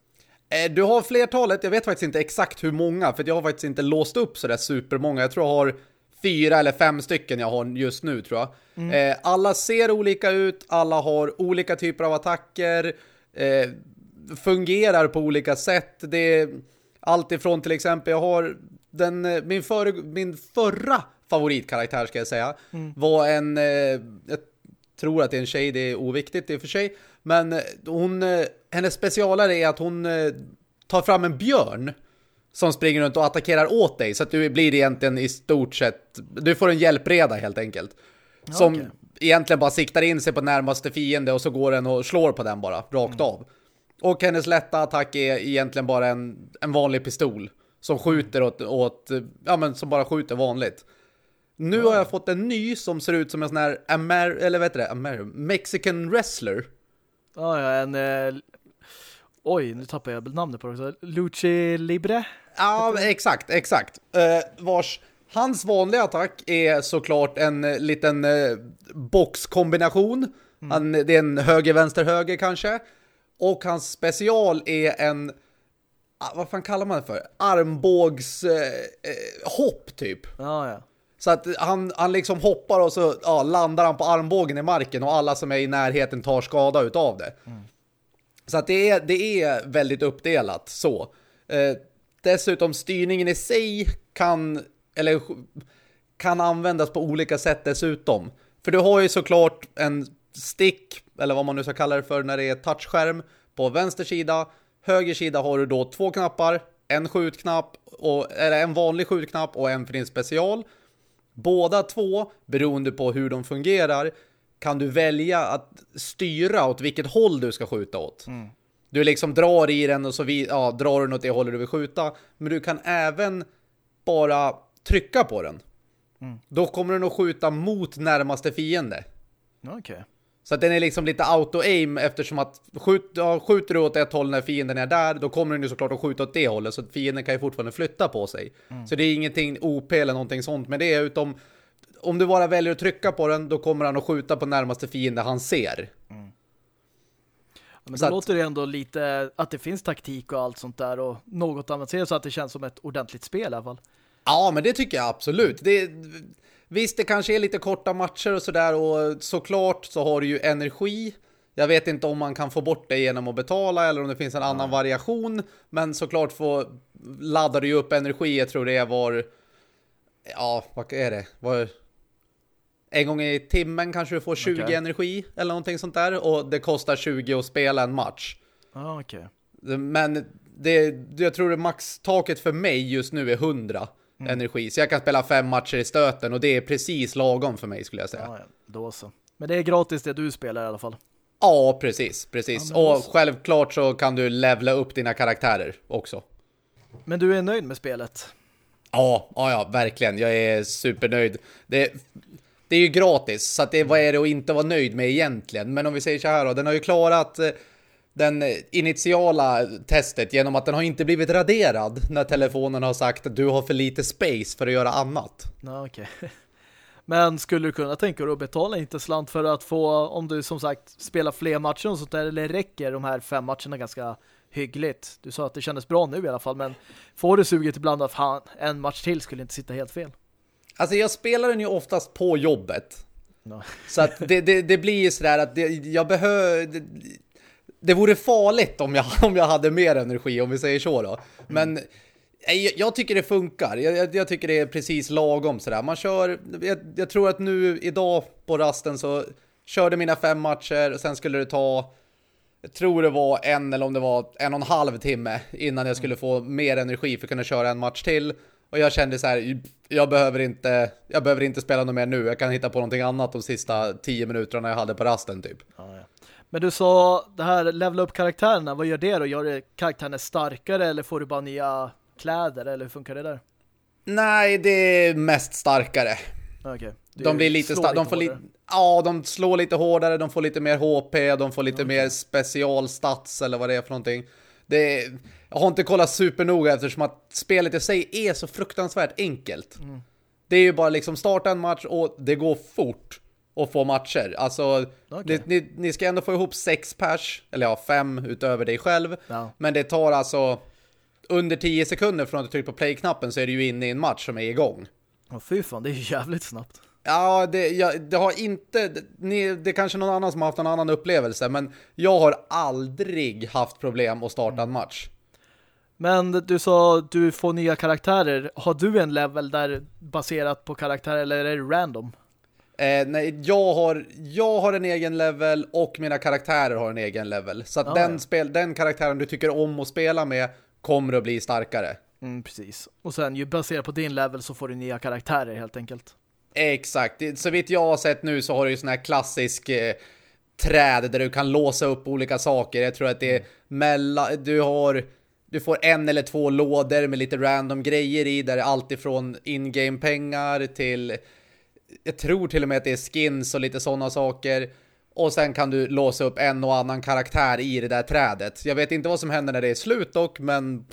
Eh, du har flertalet, jag vet faktiskt inte exakt hur många för jag har faktiskt inte låst upp sådär supermånga. Jag tror jag har fyra eller fem stycken jag har just nu tror jag. Mm. Alla ser olika ut, alla har olika typer av attacker fungerar på olika sätt. Det är allt ifrån till exempel, jag har den, eh, min, för, min förra favoritkaraktär ska jag säga, mm. var en, eh, jag tror att det är en tjej, det är oviktigt i och för sig, men eh, hon, hennes specialare är att hon tar fram en björn som springer runt och attackerar åt dig så att du blir egentligen i stort sett, du får en hjälpreda helt enkelt. Som okay. egentligen bara siktar in sig på närmaste fiende och så går den och slår på den bara, rakt mm. av. Och hennes lätta attack är egentligen bara en, en vanlig pistol. Som skjuter åt, åt, ja men som bara skjuter vanligt. Nu har jag fått en ny som ser ut som en sån här Amer eller vad heter det? Amer Mexican wrestler. Ja, ja, en... Eh, oj, nu tappar jag namnet på det också. Luce Libre? Ja, exakt, exakt. Uh, vars hans vanliga attack är såklart en uh, liten uh, boxkombination. Mm. Han, det är en höger-vänster-höger kanske. Och hans special är en vad fan kallar man det för? Armbågs hopp typ. Ja, ja. Så att han, han liksom hoppar och så ja, landar han på armbågen i marken och alla som är i närheten tar skada utav det. Mm. Så att det är, det är väldigt uppdelat så. Eh, dessutom styrningen i sig kan, eller, kan användas på olika sätt dessutom. För du har ju såklart en stick, eller vad man nu ska kalla det för när det är touchskärm på vänster sida. Höger sida har du då två knappar, en skjutknapp, och, eller en vanlig skjutknapp och en för din special. Båda två, beroende på hur de fungerar, kan du välja att styra åt vilket håll du ska skjuta åt. Mm. Du liksom drar i den och så vi, ja, drar den åt det hållet du vill skjuta. Men du kan även bara trycka på den. Mm. Då kommer den att skjuta mot närmaste fiende. Okej. Okay. Så att den är liksom lite auto-aim eftersom att skjut, ja, skjuter du åt ett håll när fienden är där, då kommer den ju såklart att skjuta åt det hållet. Så att fienden kan ju fortfarande flytta på sig. Mm. Så det är ingenting OP eller någonting sånt med det, utom om du bara väljer att trycka på den, då kommer han att skjuta på närmaste fiende han ser. Mm. Men så det låter det ändå lite att det finns taktik och allt sånt där och något avancerat så att det känns som ett ordentligt spel i alla fall. Ja, men det tycker jag absolut. Det, visst, det kanske är lite korta matcher och sådär och såklart så har du ju energi. Jag vet inte om man kan få bort det genom att betala eller om det finns en annan ja. variation. Men såklart får, laddar du ju upp energi, jag tror det är var... Ja, vad är det? Var, en gång i timmen kanske du får 20 okay. energi eller någonting sånt där. Och det kostar 20 att spela en match. Ah, okay. Men det, jag tror att maxtaket för mig just nu är 100 mm. energi. Så jag kan spela fem matcher i stöten och det är precis lagom för mig skulle jag säga. Ja. Då så. Men det är gratis det du spelar i alla fall. Ja, precis. precis. Ja, och självklart så kan du levla upp dina karaktärer också. Men du är nöjd med spelet? Ja, ja, ja verkligen. Jag är supernöjd. Det, det är ju gratis, så att det, vad är det att inte vara nöjd med egentligen? Men om vi säger så här då, den har ju klarat eh, den initiala testet genom att den har inte blivit raderad när telefonen har sagt att du har för lite space för att göra annat. Ja, okej. Okay. Men skulle du kunna tänka dig att betala inte slant för att få, om du som sagt spelar fler matcher och sånt där, eller räcker de här fem matcherna ganska hyggligt? Du sa att det kändes bra nu i alla fall, men får du suget ibland att fan, en match till skulle inte sitta helt fel? Alltså jag spelar den ju oftast på jobbet. No. Så att det, det, det blir ju sådär att det, jag behöver... Det, vore farligt om jag, om jag hade mer energi, om vi säger så då. Men jag, jag tycker det funkar. Jag, jag, tycker det är precis lagom sådär. Man kör... Jag, jag tror att nu idag på rasten så körde mina fem matcher och sen skulle det ta... Jag tror det var en eller om det var en och en halv timme innan jag skulle få mer energi för att kunna köra en match till. Och jag kände så här, jag behöver inte, jag behöver inte spela något mer nu. Jag kan hitta på någonting annat de sista tio minuterna jag hade på rasten typ. Ja, ja. Men du sa, det här levela upp karaktärerna, vad gör det då? Gör det karaktärerna starkare eller får du bara nya kläder eller hur funkar det där? Nej, det är mest starkare. Okay. De blir lite starkare. De får lite, ja, de slår lite hårdare, de får lite mer HP, de får lite okay. mer specialstats eller vad det är för någonting. Det är jag har inte kollat supernoga eftersom att spelet i sig är så fruktansvärt enkelt. Mm. Det är ju bara liksom starta en match och det går fort att få matcher. Alltså, okay. det, ni, ni, ska ändå få ihop sex pers, eller ja, fem utöver dig själv. Ja. Men det tar alltså under tio sekunder från att du trycker på play-knappen så är du ju inne i en match som är igång. Åh oh, fy fan, det är ju jävligt snabbt. Ja, det, jag, det har inte... Det, ni, det är kanske någon annan som har haft en annan upplevelse, men jag har aldrig haft problem att starta en match. Men du sa du får nya karaktärer. Har du en level där baserat på karaktär eller är det random? Eh, nej, jag har, jag har en egen level och mina karaktärer har en egen level. Så att ah, den, ja. spel, den karaktären du tycker om att spela med kommer att bli starkare. Mm, precis. Och sen ju baserat på din level så får du nya karaktärer helt enkelt. Exakt. Så vitt jag har sett nu så har du ju sån här klassisk... Eh, träd där du kan låsa upp olika saker. Jag tror att det är mellan, du har du får en eller två lådor med lite random grejer i där det är allt ifrån in-game pengar till jag tror till och med att det är skins och lite sådana saker. Och sen kan du låsa upp en och annan karaktär i det där trädet. Jag vet inte vad som händer när det är slut dock, men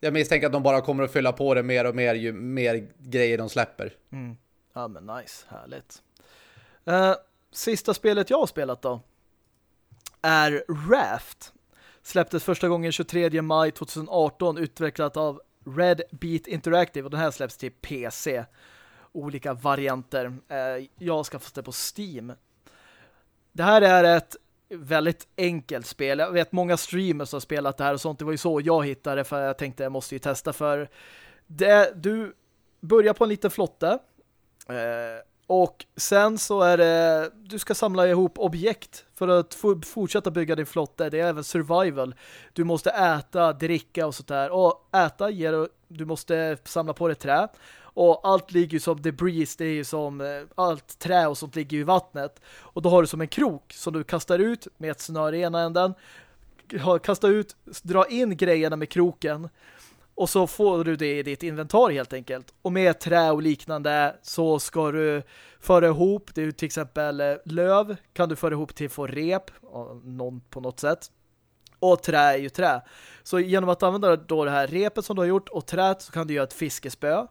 jag misstänker att de bara kommer att fylla på det mer och mer ju mer grejer de släpper. Mm. Ja men nice, härligt. Uh, sista spelet jag har spelat då är Raft. Släpptes första gången 23 maj 2018 utvecklat av Red Beat Interactive och den här släpps till PC. Olika varianter. Eh, jag ska få det på Steam. Det här är ett väldigt enkelt spel. Jag vet många streamers har spelat det här och sånt. Det var ju så jag hittade det för jag tänkte jag måste ju testa för det, du börjar på en liten flotte eh, och sen så är det du ska samla ihop objekt för att fortsätta bygga din flotte. Det är även survival. Du måste äta, dricka och sånt där. Och äta ger du måste samla på dig trä. Och allt ligger ju som debris, det är ju som eh, allt trä och sånt ligger i vattnet. Och då har du som en krok som du kastar ut med ett snöre i ena änden. Kasta ut, dra in grejerna med kroken. Och så får du det i ditt inventar helt enkelt. Och med trä och liknande så ska du föra ihop, det är till exempel eh, löv kan du föra ihop till få rep någon på något sätt. Och trä är ju trä. Så genom att använda då det här repet som du har gjort och trät så kan du göra ett fiskespö.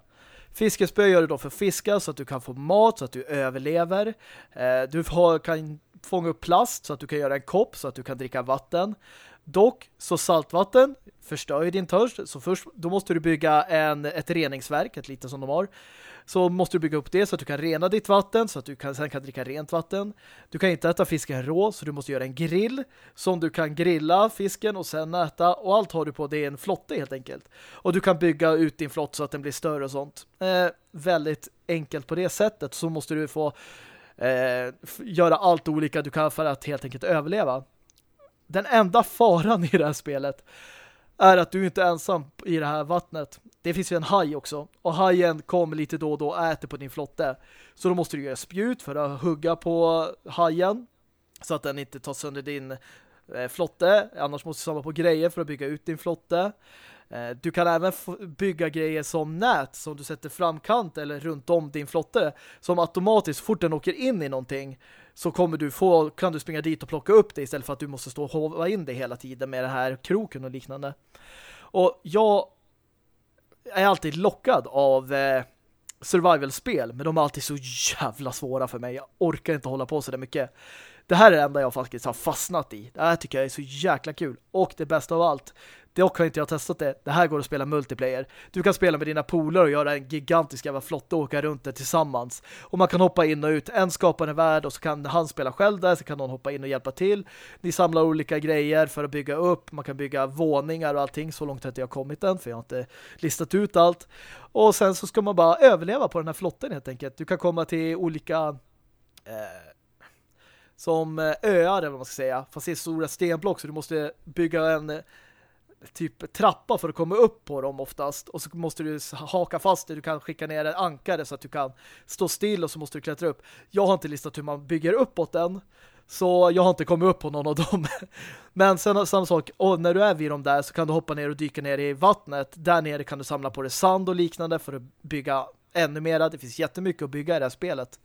Fiskespö gör du då för fiska så att du kan få mat så att du överlever. Eh, du kan fånga upp plast så att du kan göra en kopp så att du kan dricka vatten. Dock så saltvatten förstör ju din törst så först då måste du bygga en, ett reningsverk, ett litet som de har så måste du bygga upp det så att du kan rena ditt vatten så att du kan, sen kan dricka rent vatten. Du kan inte äta fisken rå så du måste göra en grill som du kan grilla fisken och sen äta och allt har du på det är en flotte helt enkelt. Och du kan bygga ut din flott så att den blir större och sånt. Eh, väldigt enkelt på det sättet så måste du få eh, göra allt olika du kan för att helt enkelt överleva. Den enda faran i det här spelet är att du inte är ensam i det här vattnet. Det finns ju en haj också. Och hajen kommer lite då och då och äter på din flotte. Så då måste du göra spjut för att hugga på hajen. Så att den inte tar sönder din eh, flotte. Annars måste du samla på grejer för att bygga ut din flotte. Eh, du kan även bygga grejer som nät som du sätter framkant eller runt om din flotte som automatiskt, fort den åker in i någonting så kommer du få, kan du springa dit och plocka upp det istället för att du måste stå och hova in det hela tiden med det här kroken och liknande. Och jag är alltid lockad av eh, survival-spel, men de är alltid så jävla svåra för mig. Jag orkar inte hålla på så där mycket. Det här är det enda jag faktiskt har fastnat i. Det här tycker jag är så jäkla kul. Och det bästa av allt, Dock har inte jag testat det. Det här går att spela multiplayer. Du kan spela med dina polare och göra en gigantisk jävla flotta och åka runt det tillsammans. Och man kan hoppa in och ut. En skapar en värld och så kan han spela själv där. Så kan någon hoppa in och hjälpa till. Ni samlar olika grejer för att bygga upp. Man kan bygga våningar och allting. Så långt har jag kommit än för jag har inte listat ut allt. Och sen så ska man bara överleva på den här flotten helt enkelt. Du kan komma till olika... Eh, som eh, öar eller vad man ska säga. Fast det är stora stenblock så du måste bygga en typ trappa för att komma upp på dem oftast. Och så måste du haka fast det. Du kan skicka ner en ankare så att du kan stå still och så måste du klättra upp. Jag har inte listat hur man bygger uppåt den. Så jag har inte kommit upp på någon av dem. Men sen samma sak, och när du är vid dem där så kan du hoppa ner och dyka ner i vattnet. Där nere kan du samla på dig sand och liknande för att bygga ännu mera. Det finns jättemycket att bygga i det här spelet.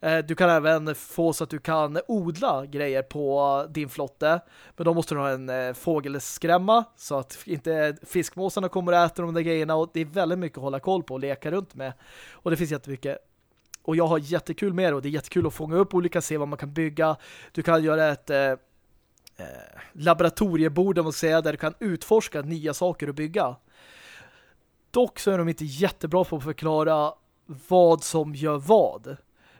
Eh, du kan även få så att du kan odla grejer på din flotte. Men då måste du ha en eh, fågelskrämma så att inte fiskmåsarna kommer att äta de där grejerna. Och det är väldigt mycket att hålla koll på och leka runt med. Och det finns jättemycket. Och jag har jättekul med det och det är jättekul att fånga upp olika, se vad man kan bygga. Du kan göra ett eh, eh laboratoriebord om man säga, där du kan utforska nya saker och bygga. Dock så är de inte jättebra på att förklara vad som gör vad.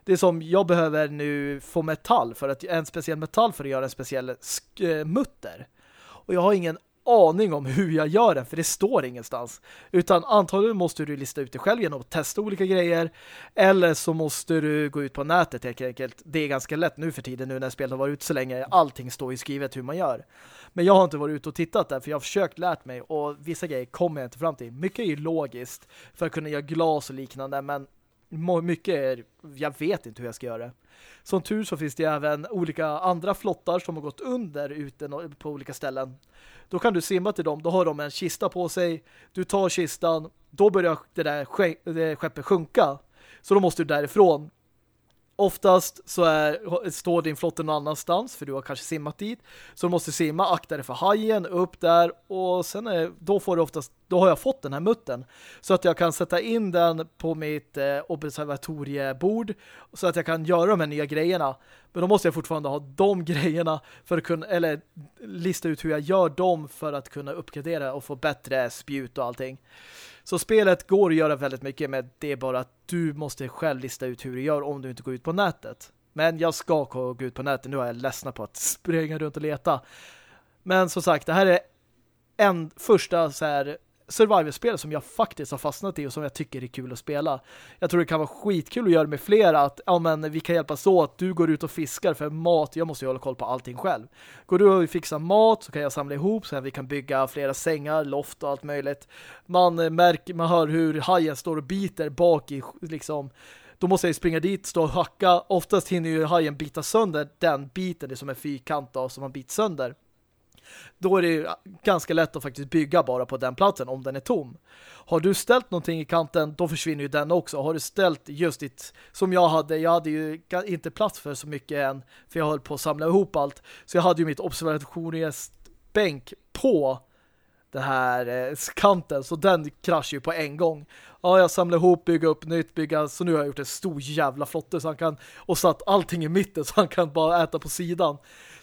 Det är som jag behöver nu få metall för att en speciell metall för att göra en speciell eh, mutter. Och jag har ingen aning om hur jag gör den för det står ingenstans. Utan antagligen måste du lista ut det själv genom att testa olika grejer eller så måste du gå ut på nätet helt enkelt. Det är ganska lätt nu för tiden nu när spelet har varit ute så länge. Allting står ju skrivet hur man gör. Men jag har inte varit ute och tittat där för jag har försökt lärt mig och vissa grejer kommer jag inte fram till. Mycket är ju logiskt för att kunna göra glas och liknande men mycket är, jag vet inte hur jag ska göra. Som tur så finns det även olika andra flottar som har gått under ute på olika ställen. Då kan du simma till dem, då har de en kista på sig. Du tar kistan, då börjar det där skeppet sjunka. Så då måste du därifrån Oftast så är, står din flotte någon annanstans för du har kanske simmat dit. Så du måste simma, akta dig för hajen, upp där och sen är, då får du oftast, då har jag fått den här mutten. Så att jag kan sätta in den på mitt eh, observatoriebord så att jag kan göra de här nya grejerna. Men då måste jag fortfarande ha de grejerna för att kunna, eller lista ut hur jag gör dem för att kunna uppgradera och få bättre spjut och allting. Så spelet går att göra väldigt mycket med det är bara att du måste själv lista ut hur du gör om du inte går ut på nätet. Men jag ska gå ut på nätet. Nu har jag ledsnat på att springa runt och leta. Men som sagt, det här är en första så här survival-spel som jag faktiskt har fastnat i och som jag tycker är kul att spela. Jag tror det kan vara skitkul att göra med flera att ja, men vi kan hjälpas åt. Du går ut och fiskar för mat. Jag måste ju hålla koll på allting själv. Går du och fixar mat så kan jag samla ihop så att vi kan bygga flera sängar, loft och allt möjligt. Man märker, man hör hur hajen står och biter bak i liksom då måste jag springa dit, stå och hacka. Oftast hinner ju hajen bita sönder den biten, det som är fyrkant då som man bit sönder då är det ganska lätt att faktiskt bygga bara på den platsen om den är tom. Har du ställt någonting i kanten, då försvinner ju den också. Har du ställt just ditt, som jag hade, jag hade ju inte plats för så mycket än, för jag höll på att samla ihop allt. Så jag hade ju mitt observationsbänk på den här eh, kanten, så den kraschar ju på en gång. Ja, jag samlar ihop, bygga upp nytt, bygga, så nu har jag gjort en stor jävla flotte så han kan, och satt allting i mitten så han kan bara äta på sidan.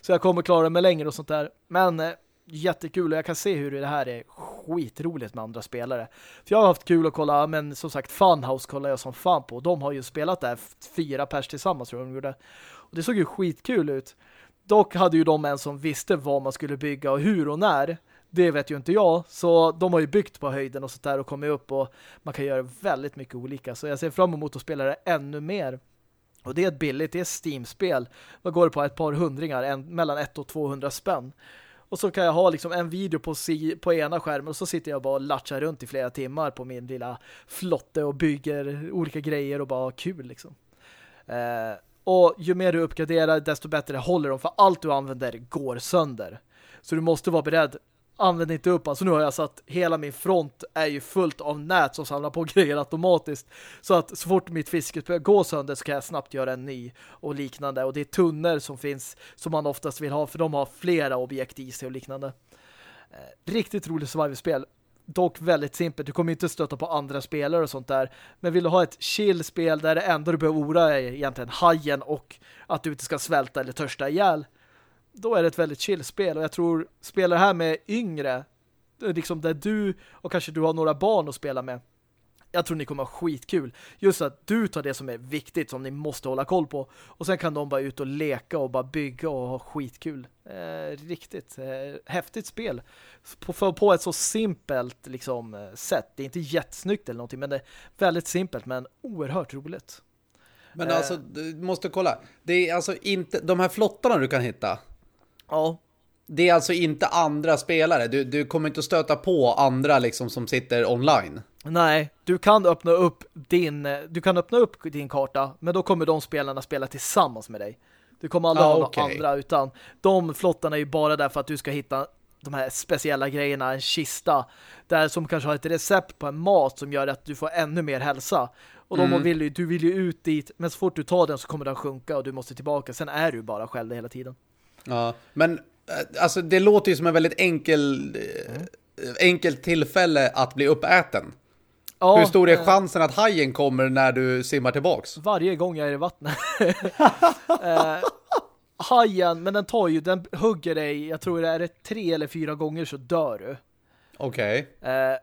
Så jag kommer klara mig längre och sånt där. Men eh, jättekul och jag kan se hur det här är skitroligt med andra spelare. För jag har haft kul att kolla, men som sagt Funhouse kollar jag som fan på. De har ju spelat där fyra pers tillsammans tror jag de gjorde. Och det såg ju skitkul ut. Dock hade ju de en som visste vad man skulle bygga och hur och när. Det vet ju inte jag. Så de har ju byggt på höjden och sånt där och kommit upp och man kan göra väldigt mycket olika. Så jag ser fram emot att spela det ännu mer. Och det är ett billigt, det är ett Steam-spel. Vad går det på? Ett par hundringar, en, mellan 1 och 200 spänn. Och så kan jag ha liksom en video på, si, på ena skärmen och så sitter jag bara och latchar runt i flera timmar på min lilla flotte och bygger olika grejer och bara har kul liksom. Eh, och ju mer du uppgraderar desto bättre håller de för allt du använder går sönder. Så du måste vara beredd använder inte upp. Alltså nu har jag satt hela min front är ju fullt av nät som samlar på grejer automatiskt. Så att så fort mitt fiskespö går sönder så kan jag snabbt göra en ny och liknande. Och det är tunnor som finns som man oftast vill ha för de har flera objekt i sig och liknande. Eh, riktigt roligt survival-spel. Dock väldigt simpelt. Du kommer inte stöta på andra spelare och sånt där. Men vill du ha ett chill-spel där det enda du behöver oroa är egentligen hajen och att du inte ska svälta eller törsta ihjäl då är det ett väldigt chill-spel och jag tror spelar här med yngre liksom där du och kanske du har några barn att spela med jag tror ni kommer ha skitkul. Just att du tar det som är viktigt som ni måste hålla koll på. Och sen kan de bara ut och leka och bara bygga och ha skitkul. Eh, riktigt eh, häftigt spel. På, för, på ett så simpelt liksom, eh, sätt. Det är inte jättesnyggt eller någonting men det är väldigt simpelt men oerhört roligt. Men alltså, eh. du måste kolla. Det är alltså inte de här flottarna du kan hitta. Ja. Det är alltså inte andra spelare. Du, du kommer inte att stöta på andra liksom som sitter online. Nej, du kan öppna upp din du kan öppna upp din karta, men då kommer de spelarna spela tillsammans med dig. Du kommer aldrig ah, ha okay. andra utan de flottarna är ju bara där för att du ska hitta de här speciella grejerna, en kista där som kanske har ett recept på en mat som gör att du får ännu mer hälsa. Och mm. vill ju, du vill ju ut dit, men så fort du tar den så kommer den sjunka och du måste tillbaka. Sen är du bara själv hela tiden. Ja, men eh, alltså det låter ju som en väldigt enkel mm. enkelt tillfälle att bli uppäten. Ja, Hur stor är eh, chansen att hajen kommer när du simmar tillbaks? Varje gång jag är i vattnet. eh, hajen, men den tar ju, den hugger dig, jag tror det är tre eller fyra gånger så dör du. Okej. Okay. Eh,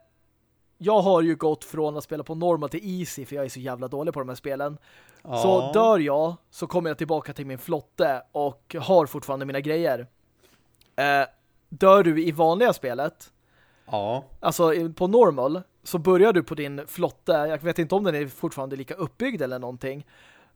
jag har ju gått från att spela på normal till easy för jag är så jävla dålig på de här spelen. Ja. Så dör jag så kommer jag tillbaka till min flotte och har fortfarande mina grejer. Eh, dör du i vanliga spelet Ja. Alltså på normal så börjar du på din flotte. Jag vet inte om den är fortfarande lika uppbyggd eller någonting.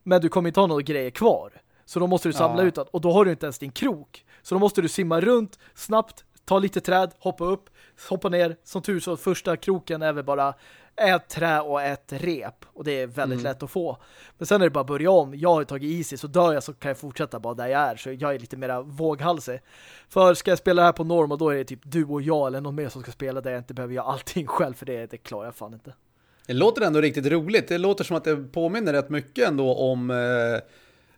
Men du kommer inte ha några grejer kvar. Så då måste du samla ja. ut och då har du inte ens din krok. Så då måste du simma runt snabbt, ta lite träd, hoppa upp, hoppa ner. Som tur så första kroken är väl bara ett trä och ett rep. Och det är väldigt mm. lätt att få. Men sen är det bara att börja om. Jag har tagit easy så dör jag så kan jag fortsätta bara där jag är. Så jag är lite mer våghalsig. För ska jag spela det här på normal då är det typ du och jag eller någon mer som ska spela där jag inte behöver göra allting själv för det, det klarar jag fan inte. Det låter ändå riktigt roligt. Det låter som att det påminner rätt mycket ändå om eh,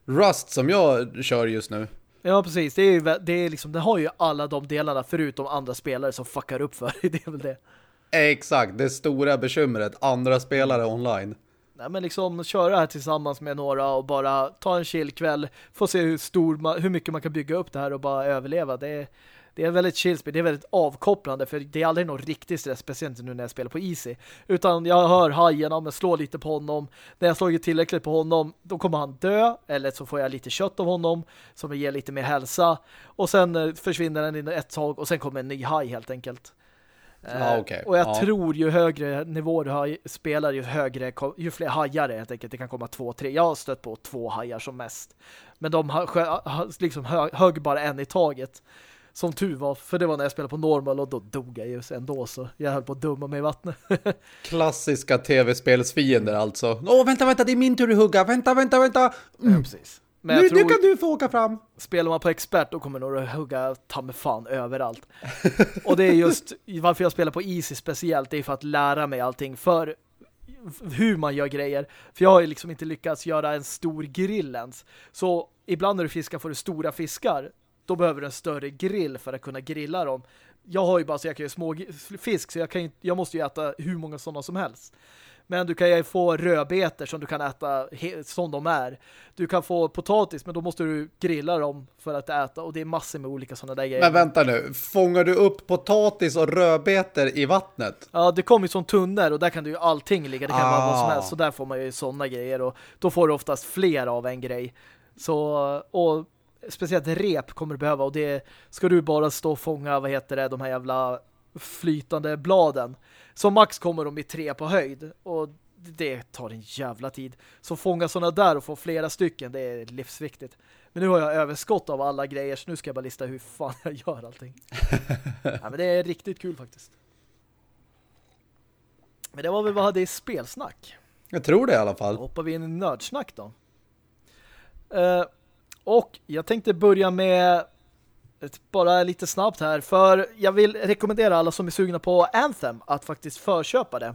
Rust som jag kör just nu. Ja, precis. Det, är ju, det, är liksom, det har ju alla de delarna förutom andra spelare som fuckar upp för det. är väl det. Exakt, det stora bekymret. Andra spelare online. Nej, men liksom köra här tillsammans med några och bara ta en chillkväll. Få se hur, stor, hur mycket man kan bygga upp det här och bara överleva. Det är, det är väldigt chillspel. Det är väldigt avkopplande för det är aldrig någon riktig stress, speciellt nu när jag spelar på easy. Utan jag hör hajen om jag slår lite på honom. När jag slår tillräckligt på honom, då kommer han dö. Eller så får jag lite kött av honom som ger lite mer hälsa. Och sen eh, försvinner den in ett tag och sen kommer en ny haj helt enkelt. Ah, okay. Och jag ah. tror ju högre nivå du har, spelar ju högre, ju fler hajar helt enkelt. Det kan komma två, tre. Jag har stött på två hajar som mest. Men de har liksom hög bara en i taget. Som tur var, för det var när jag spelade på normal och då dog jag ju ändå så jag höll på att dumma mig i vattnet. Klassiska tv-spelsfiender alltså. Åh, vänta, vänta, det är min tur att hugga. Vänta, vänta, vänta. Mm. Ja, precis. Men nu, tror, nu kan du få åka fram. Spelar man på expert då kommer nog att hugga ta med fan överallt. och det är just varför jag spelar på easy speciellt. Det är för att lära mig allting. För hur man gör grejer. För jag har ju liksom inte lyckats göra en stor grill ens. Så ibland när du fiskar får du stora fiskar då behöver du en större grill för att kunna grilla dem. Jag har ju bara så jag kan ju små fisk så jag, kan ju, jag måste ju äta hur många sådana som helst. Men du kan ju få rödbetor som du kan äta som de är. Du kan få potatis men då måste du grilla dem för att äta och det är massor med olika sådana där grejer. Men vänta nu, fångar du upp potatis och rödbetor i vattnet? Ja, det kommer ju som tunnor och där kan du ju allting ligga. Det kan ah. vara vad som helst. Så där får man ju sådana grejer och då får du oftast fler av en grej. Så, och speciellt rep kommer du behöva och det ska du bara stå och fånga, vad heter det, de här jävla flytande bladen. Som max kommer de i tre på höjd och det tar en jävla tid. Så fånga sådana där och få flera stycken, det är livsviktigt. Men nu har jag överskott av alla grejer så nu ska jag bara lista hur fan jag gör allting. ja, men det är riktigt kul faktiskt. Men det var väl vad hade i spelsnack. Jag tror det i alla fall. Då hoppar vi in i nördsnack då. Uh, och jag tänkte börja med bara lite snabbt här. För jag vill rekommendera alla som är sugna på Anthem att faktiskt förköpa det.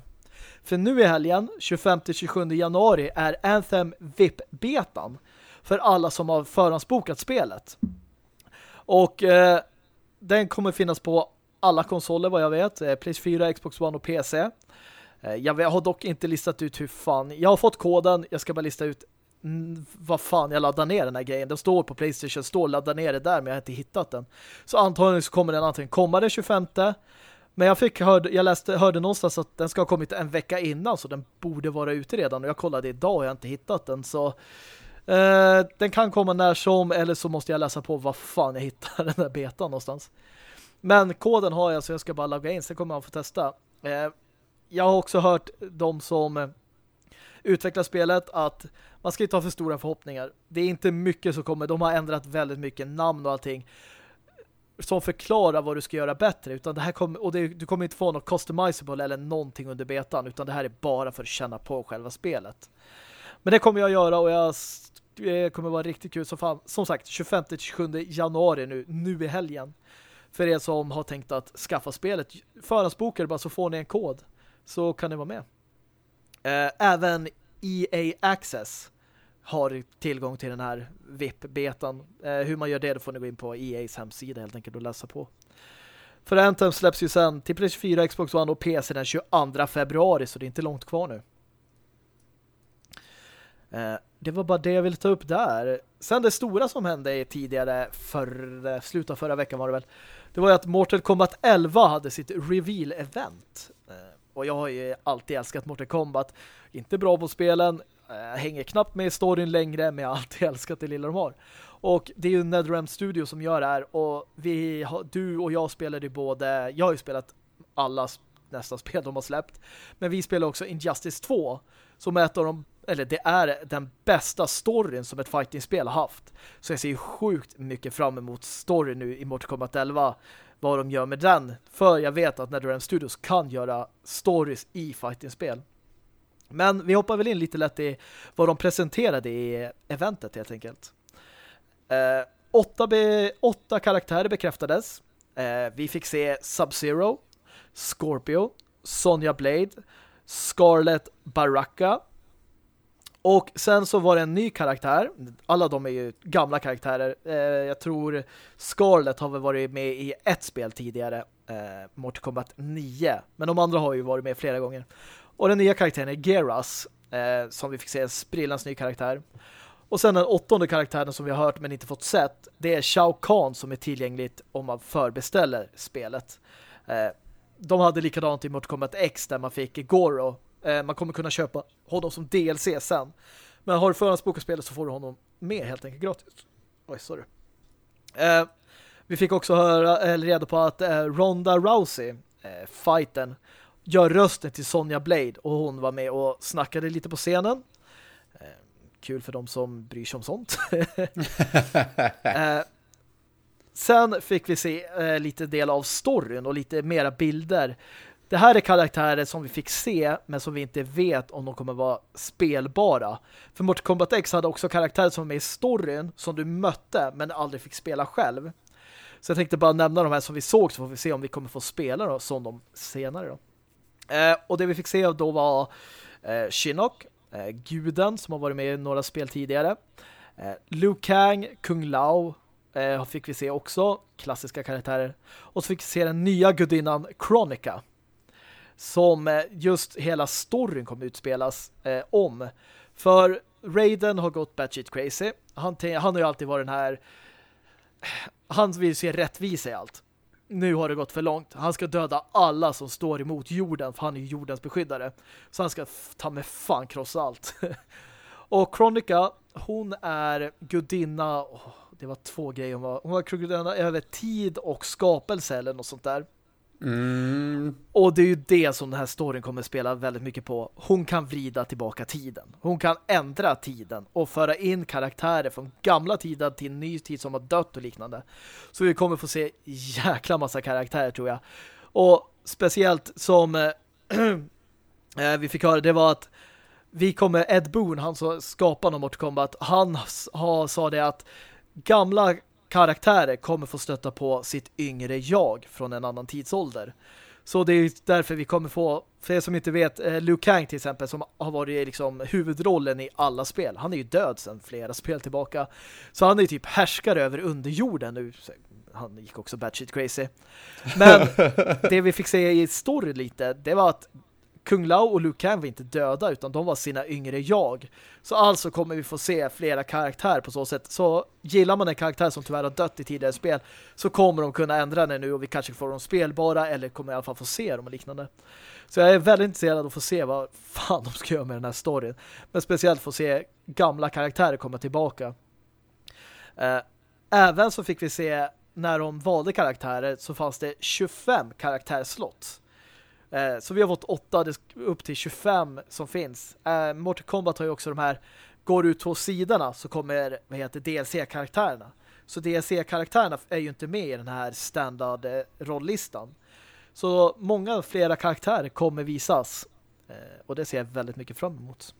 För nu i helgen, 25-27 januari, är Anthem VIP-betan för alla som har förhandsbokat spelet. Och eh, den kommer finnas på alla konsoler vad jag vet. Eh, PS4, Xbox One och PC. Eh, jag har dock inte listat ut hur fan... Jag har fått koden, jag ska bara lista ut Mm, vad fan jag laddar ner den här grejen. Den står på Playstation står ladda ner det där men jag har inte hittat den. Så antagligen så kommer den antingen komma den 25 men jag fick hörde, jag läste, hörde någonstans att den ska ha kommit en vecka innan så den borde vara ute redan och jag kollade idag och jag har inte hittat den så eh, den kan komma när som eller så måste jag läsa på vad fan jag hittar den där betan någonstans. Men koden har jag så jag ska bara logga in så kommer man få testa. Eh, jag har också hört de som utveckla spelet att man ska inte ha för stora förhoppningar. Det är inte mycket som kommer. De har ändrat väldigt mycket namn och allting som förklarar vad du ska göra bättre utan det här kom, och det, du kommer inte få något customizable eller någonting under betan utan det här är bara för att känna på själva spelet. Men det kommer jag göra och jag det kommer vara riktigt kul. som fan, som sagt, 25-27 januari nu, nu i helgen. För er som har tänkt att skaffa spelet. Förhandsbokar bara så får ni en kod. Så kan ni vara med. Eh, även EA Access har tillgång till den här VIP-betan. Eh, hur man gör det då får ni gå in på EAs hemsida helt enkelt och läsa på. För Anthem släpps ju sen till PS4, Xbox One och PC den 22 februari så det är inte långt kvar nu. Eh, det var bara det jag ville ta upp där. Sen det stora som hände tidigare för slutet av förra veckan var det väl. Det var ju att Mortal Kombat 11 hade sitt reveal-event. Och jag har ju alltid älskat Mortal Kombat. Inte bra på spelen, Jag hänger knappt med i storyn längre, men jag har alltid älskat det lilla de har. Och det är ju NetherRealm Studio som gör det här. Och vi har, du och jag spelade både, jag har ju spelat alla nästa spel de har släppt. Men vi spelar också Injustice 2 som är ett av de eller det är den bästa storyn som ett fighting-spel har haft. Så jag ser sjukt mycket fram emot storyn nu i Mortal Kombat 11 vad de gör med den. För jag vet att NetherRealm Studios kan göra stories i fighting-spel. Men vi hoppar väl in lite lätt i vad de presenterade i eventet helt enkelt. Eh, åtta, be åtta karaktärer bekräftades. Eh, vi fick se Sub-Zero, Scorpio, Sonja Blade, Scarlet Baraka, och sen så var det en ny karaktär. Alla de är ju gamla karaktärer. Eh, jag tror Scarlet har väl varit med i ett spel tidigare. Eh, Mortal Kombat 9. Men de andra har ju varit med flera gånger. Och den nya karaktären är Geras. Eh, som vi fick se en sprillans ny karaktär. Och sen den åttonde karaktären som vi har hört men inte fått sett. Det är Shao Kahn som är tillgängligt om man förbeställer spelet. Eh, de hade likadant i Mortal Kombat X där man fick Goro man kommer kunna köpa honom som DLC sen. Men har du förhandsbokat spelet så får du honom med helt enkelt gratis. Oj, sorry. Eh, vi fick också höra, eller reda på att eh, Ronda Rousey, eh, fighten, gör rösten till Sonja Blade och hon var med och snackade lite på scenen. Eh, kul för de som bryr sig om sånt. eh, sen fick vi se eh, lite del av storyn och lite mera bilder det här är karaktärer som vi fick se men som vi inte vet om de kommer vara spelbara. För Mortal Kombat X hade också karaktärer som var med i storyn som du mötte men aldrig fick spela själv. Så jag tänkte bara nämna de här som vi såg så får vi se om vi kommer få spela då, som de senare. Då. Eh, och det vi fick se då var eh, Shinnok, eh, guden som har varit med i några spel tidigare. Eh, Liu Kang, Kung Lao eh, fick vi se också, klassiska karaktärer. Och så fick vi se den nya gudinnan Kronika som eh, just hela storyn kommer utspelas eh, om. För Raiden har gått batshit crazy. Han, han har ju alltid varit den här han vill se rättvisa i allt. Nu har det gått för långt. Han ska döda alla som står emot jorden, för han är ju jordens beskyddare. Så han ska ta med fan krossa allt. och Chronica, hon är gudinna... Oh, det var två grejer. Hon var, hon var gudinna över tid och skapelse eller något sånt där. Mm. Och det är ju det som den här storyn kommer spela väldigt mycket på. Hon kan vrida tillbaka tiden. Hon kan ändra tiden och föra in karaktärer från gamla tiden till ny tid som har dött och liknande. Så vi kommer få se jäkla massa karaktärer tror jag. Och speciellt som äh, vi fick höra, det var att vi kommer, Ed Boon, han som skapade Mortal Kombat, han ha, sa det att gamla karaktärer kommer få stötta på sitt yngre jag från en annan tidsålder. Så det är därför vi kommer få, för er som inte vet, eh, Liu Kang till exempel som har varit liksom huvudrollen i alla spel. Han är ju död sedan flera spel tillbaka. Så han är ju typ härskare över underjorden nu. Han gick också batshit crazy. Men det vi fick se i story lite, det var att Kung Lao och Liu Kang var inte döda utan de var sina yngre jag. Så alltså kommer vi få se flera karaktärer på så sätt. Så gillar man en karaktär som tyvärr har dött i tidigare spel så kommer de kunna ändra den nu och vi kanske får dem spelbara eller kommer i alla fall få se dem och liknande. Så jag är väldigt intresserad av att få se vad fan de ska göra med den här storyn. Men speciellt få se gamla karaktärer komma tillbaka. Eh, även så fick vi se när de valde karaktärer så fanns det 25 karaktärslott. Eh, så vi har fått 8 upp till 25 som finns. Eh, Mortal Kombat har ju också de här går ut på sidorna så kommer vad heter DLC-karaktärerna. Så DLC-karaktärerna är ju inte med i den här standard eh, rolllistan. Så många flera karaktärer kommer visas. Eh, och det ser jag väldigt mycket fram emot.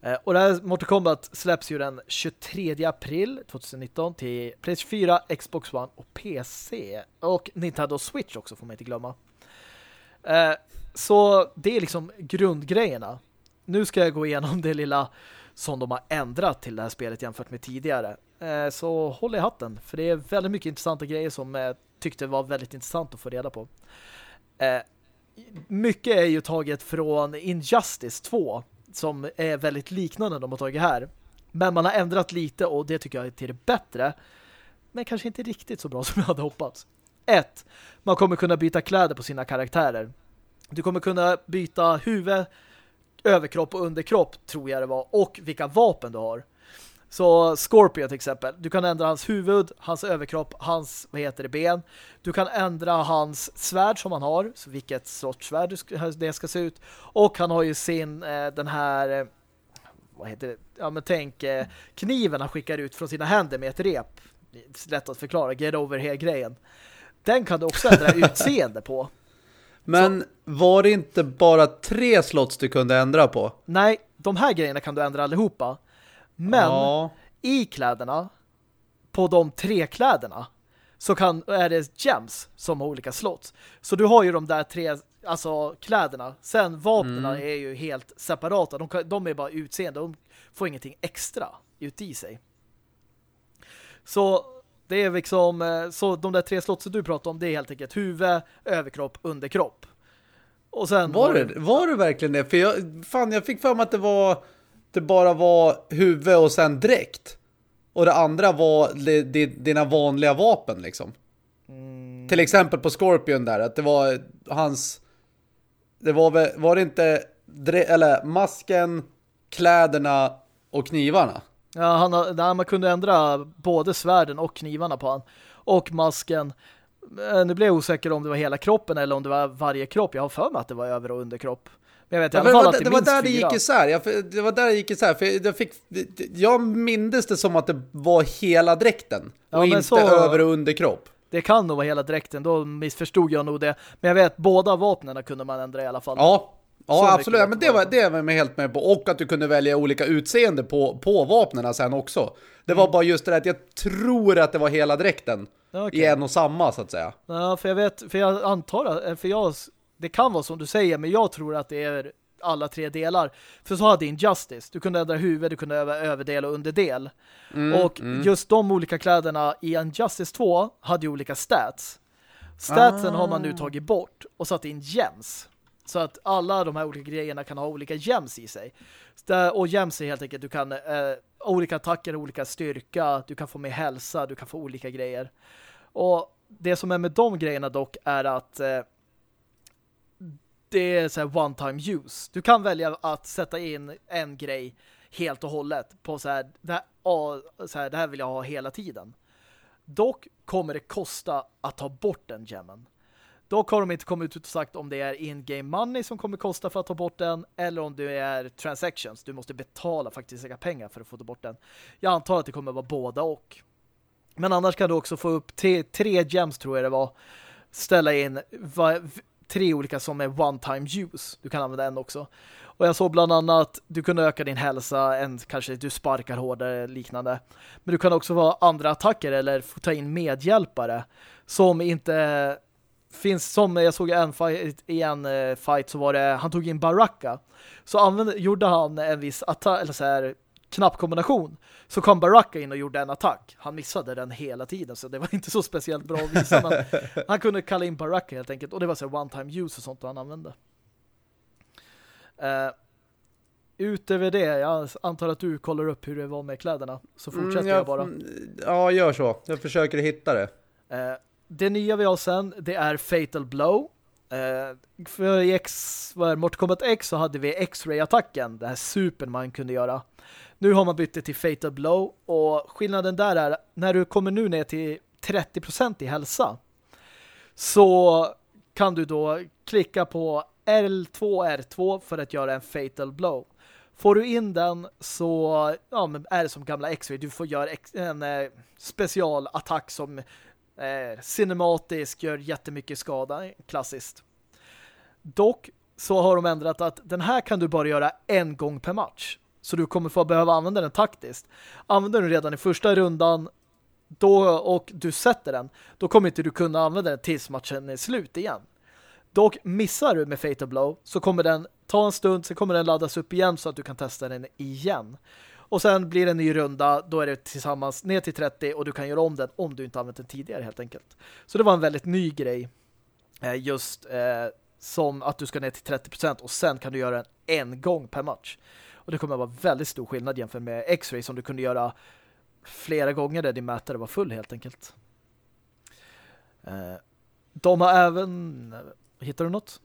Eh, och det här Mortal Kombat släpps ju den 23 april 2019 till PS4, Xbox One och PC. Och Nintendo Switch också får man inte glömma. Eh, så det är liksom grundgrejerna. Nu ska jag gå igenom det lilla som de har ändrat till det här spelet jämfört med tidigare. Eh, så håll i hatten, för det är väldigt mycket intressanta grejer som jag tyckte var väldigt intressant att få reda på. Eh, mycket är ju taget från Injustice 2 som är väldigt liknande de har tagit här. Men man har ändrat lite och det tycker jag är till det bättre. Men kanske inte riktigt så bra som jag hade hoppats. 1. Man kommer kunna byta kläder på sina karaktärer. Du kommer kunna byta huvud, överkropp och underkropp tror jag det var. Och vilka vapen du har. Så Scorpio till exempel, du kan ändra hans huvud, hans överkropp, hans, vad heter det, ben. Du kan ändra hans svärd som han har, så vilket sorts svärd det ska se ut. Och han har ju sin, eh, den här, eh, vad heter det, ja men tänk eh, kniven han skickar ut från sina händer med ett rep. Lätt att förklara, get over here-grejen. Den kan du också ändra utseende på. Men så, var det inte bara tre slots du kunde ändra på? Nej, de här grejerna kan du ändra allihopa. Men ja. i kläderna, på de tre kläderna, så kan, är det gems som har olika slots. Så du har ju de där tre alltså kläderna. Sen vapnen mm. är ju helt separata. De, de, är bara utseende. De får ingenting extra ut i sig. Så det är liksom eh, så de där tre slotsen du pratar om det är helt enkelt huvud, överkropp, underkropp. Och sen var det, var det verkligen det? För jag, fan, jag fick för mig att det var det bara var huvud och sen dräkt. Och det andra var dina vanliga vapen liksom. Mm. Till exempel på Scorpion där, att det var hans... Det var väl, var det inte eller masken, kläderna och knivarna? Ja, han, nej, man kunde ändra både svärden och knivarna på han. Och masken. Eh, nu blev jag osäker om det var hela kroppen eller om det var varje kropp. Jag har för mig att det var över- och underkropp. Men jag vet i alla fall att det, det var där det gick isär. Jag, det var där det gick isär. För jag, fick, jag mindes det som att det var hela dräkten. Ja, och inte så, över- och underkropp. Det kan nog vara hela dräkten. Då missförstod jag nog det. Men jag vet, båda vapnen kunde man ändra i alla fall. Ja, Ja, absolut. Ja, men det var, det var jag helt med på. Och att du kunde välja olika utseende på, på vapnena sen också. Det var mm. bara just det där att jag tror att det var hela dräkten. Okay. I en och samma, så att säga. Ja, för jag vet, för jag antar att, för jag, det kan vara som du säger, men jag tror att det är alla tre delar. För så hade Injustice. Du kunde ändra huvud, du kunde öva överdel och underdel. Mm, och mm. just de olika kläderna i Injustice 2 hade ju olika stats. Statsen ah. har man nu tagit bort och satt in gems. Så att alla de här olika grejerna kan ha olika gems i sig. Och gems är helt enkelt du kan eh, olika attacker, olika styrka, du kan få med hälsa, du kan få olika grejer. Och det som är med de grejerna dock är att eh, det är så här one time use. Du kan välja att sätta in en grej helt och hållet på så här det här, så här, det här vill jag ha hela tiden. Dock kommer det kosta att ta bort den gemmen. Dock har de inte kommit ut och sagt om det är in-game money som kommer kosta för att ta bort den eller om det är transactions. Du måste betala faktiska pengar för att få ta bort den. Jag antar att det kommer vara båda och. Men annars kan du också få upp tre gems tror jag det var. Ställa in tre olika som är one-time use. Du kan använda en också. Och jag såg bland annat du kunde öka din hälsa, en, kanske du sparkar hårdare liknande. Men du kan också vara andra attacker eller få ta in medhjälpare som inte finns som jag såg en fight, i en uh, fight så var det han tog in Baraka. Så använde, gjorde han en viss attack eller så här knappkombination så kom Baraka in och gjorde en attack. Han missade den hela tiden så det var inte så speciellt bra att visa men han kunde kalla in Baraka helt enkelt och det var så one time use och sånt han använde. Uh, utöver det, jag antar att du kollar upp hur det var med kläderna så fortsätter mm, jag, jag, bara. Ja, gör så. Jag försöker hitta det. Uh, det nya vi har sen, det är Fatal Blow. Eh, för i X, vad är Mortal Kombat X så hade vi X-ray-attacken, det här super man kunde göra. Nu har man bytt det till Fatal Blow och skillnaden där är när du kommer nu ner till 30% i hälsa så kan du då klicka på L2 R2 för att göra en Fatal Blow. Får du in den så ja, men är det som gamla X-Ray. Du får göra en eh, specialattack som eh, cinematisk, gör jättemycket skada, klassiskt. Dock så har de ändrat att den här kan du bara göra en gång per match. Så du kommer få behöva använda den taktiskt. Använder du redan i första rundan då, och du sätter den, då kommer inte du kunna använda den tills matchen är slut igen. Dock missar du med Fatal Blow så kommer den ta en stund, sen kommer den laddas upp igen så att du kan testa den igen. Och sen blir det en ny runda, då är det tillsammans ner till 30 och du kan göra om den om du inte använt den tidigare helt enkelt. Så det var en väldigt ny grej eh, just eh, som att du ska ner till 30% och sen kan du göra den en gång per match. Och det kommer att vara väldigt stor skillnad jämfört med X-Ray som du kunde göra flera gånger där din mätare var full helt enkelt. Eh, de har även... Hittar du något?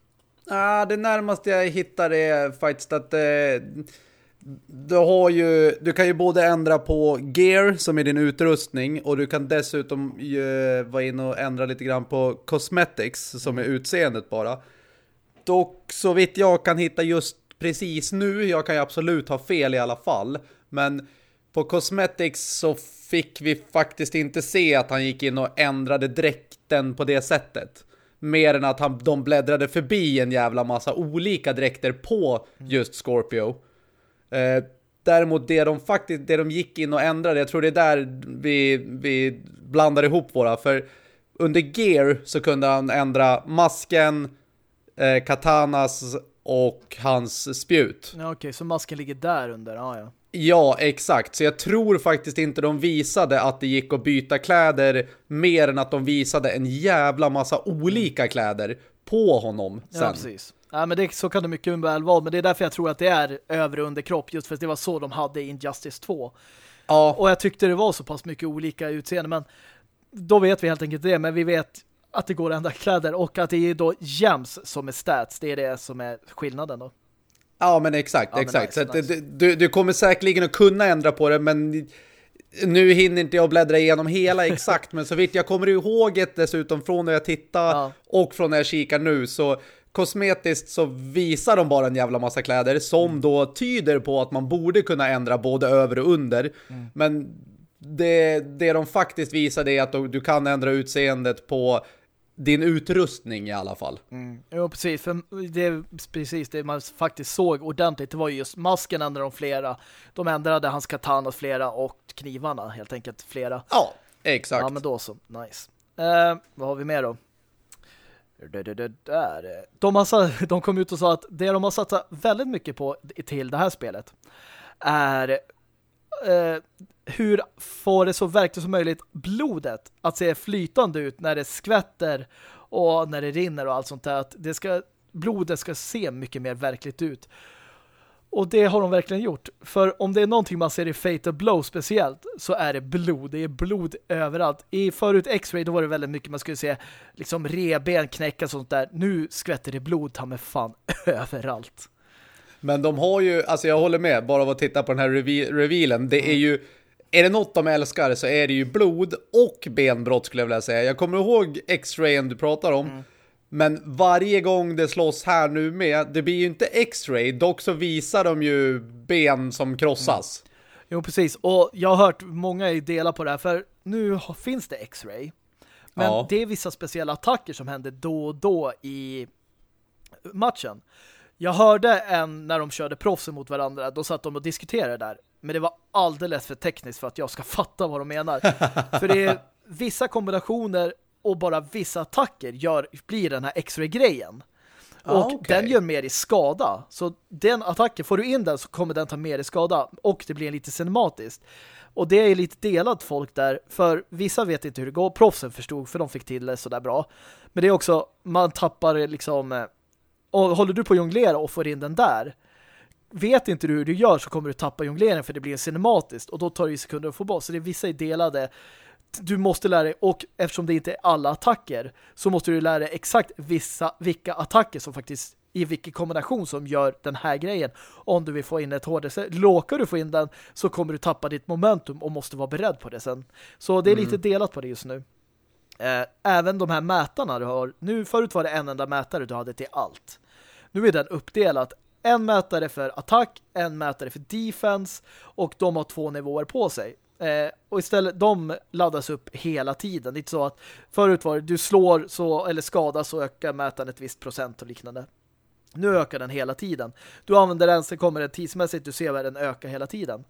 Ah, det närmaste jag hittar är faktiskt att eh, du har ju, du kan ju både ändra på gear som är din utrustning och du kan dessutom ju vara inne och ändra lite grann på cosmetics som är utseendet bara. Dock så vitt jag kan hitta just precis nu, jag kan ju absolut ha fel i alla fall, men på cosmetics så fick vi faktiskt inte se att han gick in och ändrade dräkten på det sättet. Mer än att han, de bläddrade förbi en jävla massa olika dräkter på just Scorpio. Eh, däremot det de faktiskt det de gick in och ändrade, jag tror det är där vi, vi blandar ihop våra. För under Gear så kunde han ändra masken, eh, katanas och hans spjut. Ja, Okej, okay, så masken ligger där under, ah, ja. Ja, exakt. Så jag tror faktiskt inte de visade att det gick att byta kläder mer än att de visade en jävla massa olika kläder på honom sen. Ja, precis. Ja, men det, så kan det mycket väl vara, men det är därför jag tror att det är över och underkropp, just för att det var så de hade i Injustice 2. Ja. Och jag tyckte det var så pass mycket olika utseende, men då vet vi helt enkelt det, men vi vet att det går att ändra kläder och att det är då gems som är stats, det är det som är skillnaden då. Ja, men exakt, ja, exakt. Men nice, så nice. Du, du kommer säkerligen att kunna ändra på det, men nu hinner inte jag bläddra igenom hela exakt, men så vitt jag kommer ihåg det dessutom från när jag tittar ja. och från när jag kikar nu så kosmetiskt så visar de bara en jävla massa kläder som mm. då tyder på att man borde kunna ändra både över och under. Mm. Men det, det de faktiskt visar är att du kan ändra utseendet på din utrustning i alla fall. Mm. Jo, precis. För det precis det man faktiskt såg ordentligt. Det var just masken ändrade de flera. De ändrade hans katana flera och knivarna helt enkelt flera. Ja, exakt. Ja, men då så. Nice. Eh, vad har vi mer då? Det, det, det, där. De, har, de kom ut och sa att det de har satsat väldigt mycket på till det här spelet är eh, hur får det så verkligt som möjligt blodet att se flytande ut när det skvätter och när det rinner och allt sånt där. Att det ska, blodet ska se mycket mer verkligt ut. Och det har de verkligen gjort. För om det är någonting man ser i Fatal Blow speciellt så är det blod. Det är blod överallt. I förut X-Ray då var det väldigt mycket man skulle se liksom reben knäcka och sånt där. Nu skvätter det blod ta med fan överallt. Men de har ju, alltså jag håller med, bara av att titta på den här revealen. Det är ju, är det något de älskar så är det ju blod och benbrott skulle jag vilja säga. Jag kommer ihåg X-rayen du pratar om. Mm. Men varje gång det slåss här nu med, det blir ju inte X-ray, dock så visar de ju ben som krossas. Mm. Jo, precis. Och jag har hört många dela på det här, för nu finns det X-ray. Men ja. det är vissa speciella attacker som händer då och då i matchen. Jag hörde en när de körde proffsen mot varandra, då satt de och diskuterade där. Men det var alldeles för tekniskt för att jag ska fatta vad de menar. för det är vissa kombinationer och bara vissa attacker gör, blir den här X-ray-grejen. Ah, och okay. den gör mer i skada. Så den attacken, får du in den så kommer den ta mer i skada. Och det blir lite cinematiskt. Och det är lite delat folk där. För vissa vet inte hur det går. Proffsen förstod för de fick till det sådär bra. Men det är också, man tappar liksom... Eh, och håller du på att jonglera och får in den där vet inte du hur du gör så kommer du tappa jongleringen för det blir cinematiskt och då tar det ju sekunder att få bort. Så det är vissa är delade du måste lära dig, och eftersom det inte är alla attacker så måste du lära dig exakt vissa, vilka attacker som faktiskt i vilken kombination som gör den här grejen. Om du vill få in ett hårdare, låkar du få in den så kommer du tappa ditt momentum och måste vara beredd på det sen. Så det är mm. lite delat på det just nu. Eh, även de här mätarna du har, nu förut var det en enda mätare du hade till allt. Nu är den uppdelat. En mätare för attack, en mätare för defense och de har två nivåer på sig. Eh, och istället, de laddas upp hela tiden. Det är inte så att förut var det, du slår så, eller skadar så ökar mätaren ett visst procent och liknande. Nu ökar den hela tiden. Du använder den, så kommer den tidsmässigt, du ser vad den ökar hela tiden.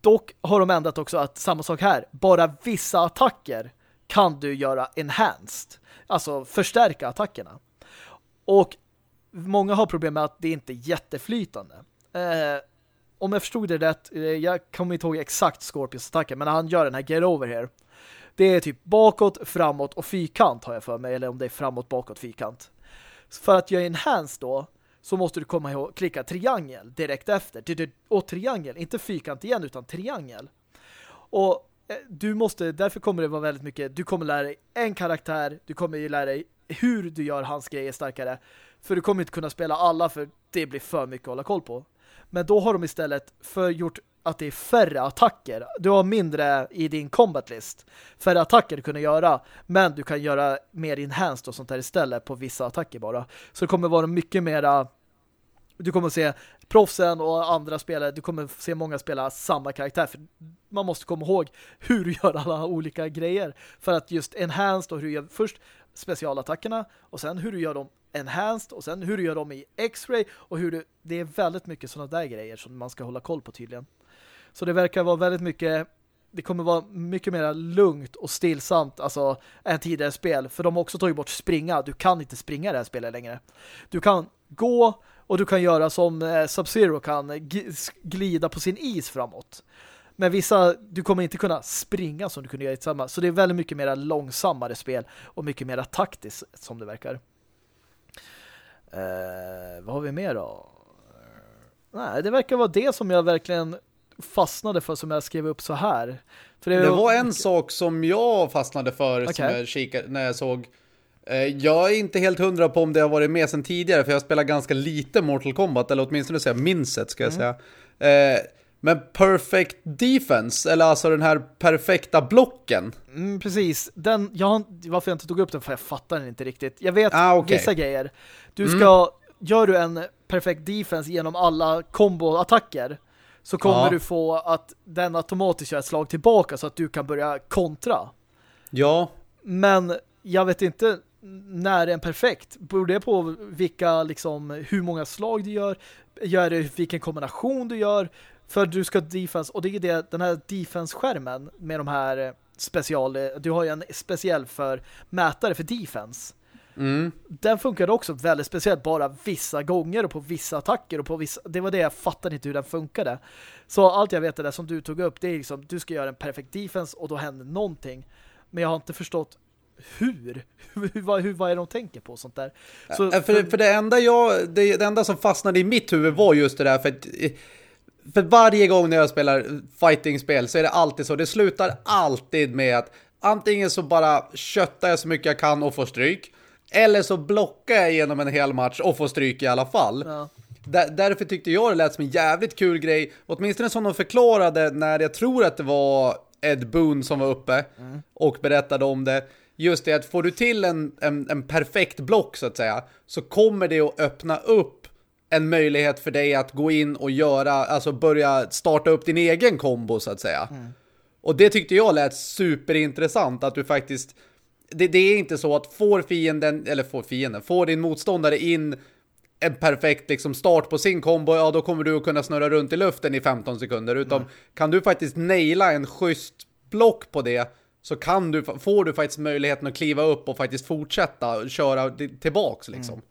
Dock har de ändrat också att samma sak här, bara vissa attacker kan du göra enhanced. Alltså förstärka attackerna. Och många har problem med att det inte är jätteflytande. Eh, om jag förstod det rätt, eh, jag kommer inte ihåg exakt Scorpions attacken, men han gör den här get over here. Det är typ bakåt, framåt och fyrkant har jag för mig, eller om det är framåt, bakåt, fyrkant. För att göra enhance då så måste du komma ihåg klicka triangel direkt efter. Och triangel, inte fyrkant igen utan triangel. Och eh, du måste, därför kommer det vara väldigt mycket, du kommer lära dig en karaktär, du kommer ju lära dig hur du gör hans grejer starkare. För du kommer inte kunna spela alla för det blir för mycket att hålla koll på. Men då har de istället för gjort att det är färre attacker. Du har mindre i din combat list. Färre attacker du kunde göra. Men du kan göra mer enhanced och sånt där istället på vissa attacker bara. Så det kommer vara mycket mera du kommer se proffsen och andra spelare, du kommer se många spela samma karaktär för man måste komma ihåg hur du gör alla olika grejer för att just enhanced och hur du gör först specialattackerna och sen hur du gör dem enhanced och sen hur du gör dem i X-ray och hur du, det är väldigt mycket sådana där grejer som man ska hålla koll på tydligen. Så det verkar vara väldigt mycket det kommer vara mycket mer lugnt och stillsamt alltså än tidigare spel. För de har också tagit bort springa. Du kan inte springa det här spelet längre. Du kan gå och du kan göra som eh, Sub-Zero kan glida på sin is framåt. Men vissa, du kommer inte kunna springa som du kunde göra i samma. Så det är väldigt mycket mer långsammare spel och mycket mer taktiskt som det verkar. Eh, vad har vi mer då? Nej, det verkar vara det som jag verkligen fastnade för som jag skrev upp så här. För det, det var en sak som jag fastnade för okay. som jag kikade när jag såg Eh, jag är inte helt hundra på om det har varit med sedan tidigare för jag spelar ganska lite Mortal Kombat eller åtminstone så jag minns det ska jag mm. säga. Men perfect defense eller alltså den här perfekta blocken. Mm, precis. Den, jag, varför jag inte tog upp den för jag fattar den inte riktigt. Jag vet ah, okay. vissa grejer. Du mm. ska, mm. gör du en perfect defense genom alla combo-attacker så kommer ja. du få att den automatiskt gör ett slag tillbaka så att du kan börja kontra. Ja. Men jag vet inte när är en perfekt? Beror det på vilka, liksom, hur många slag du gör? Gör det vilken kombination du gör? För du ska defense, och det är det, den här defense-skärmen med de här eh, special, du har ju en speciell för mätare för defense. Mm. Den funkar också väldigt speciellt bara vissa gånger och på vissa attacker och på vissa, det var det jag fattade inte hur den funkade. Så allt jag vet är det som du tog upp, det är liksom, du ska göra en perfekt defense och då händer någonting. Men jag har inte förstått hur? hur, vad, hur, vad är de tänker på sånt där? Så, för, för, det enda jag det, det, enda som fastnade i mitt huvud var just det där för att, för varje gång när jag spelar fighting-spel så är det alltid så. Det slutar alltid med att antingen så bara köttar jag så mycket jag kan och får stryk. Eller så blockar jag igenom en hel match och får stryk i alla fall. Ja. därför tyckte jag det lät som en jävligt kul grej. Åtminstone som de förklarade när jag tror att det var Ed Boon som var uppe mm. och berättade om det just det att får du till en, en, en perfekt block så att säga så kommer det att öppna upp en möjlighet för dig att gå in och göra, alltså börja starta upp din egen kombo så att säga. Mm. Och det tyckte jag lät superintressant att du faktiskt det, det, är inte så att får fienden, eller får fienden, får din motståndare in en perfekt liksom start på sin kombo, ja då kommer du att kunna snurra runt i luften i 15 sekunder. Utan mm. kan du faktiskt naila en schysst block på det så kan du, får du faktiskt möjligheten att kliva upp och faktiskt fortsätta köra tillbaks liksom. Mm.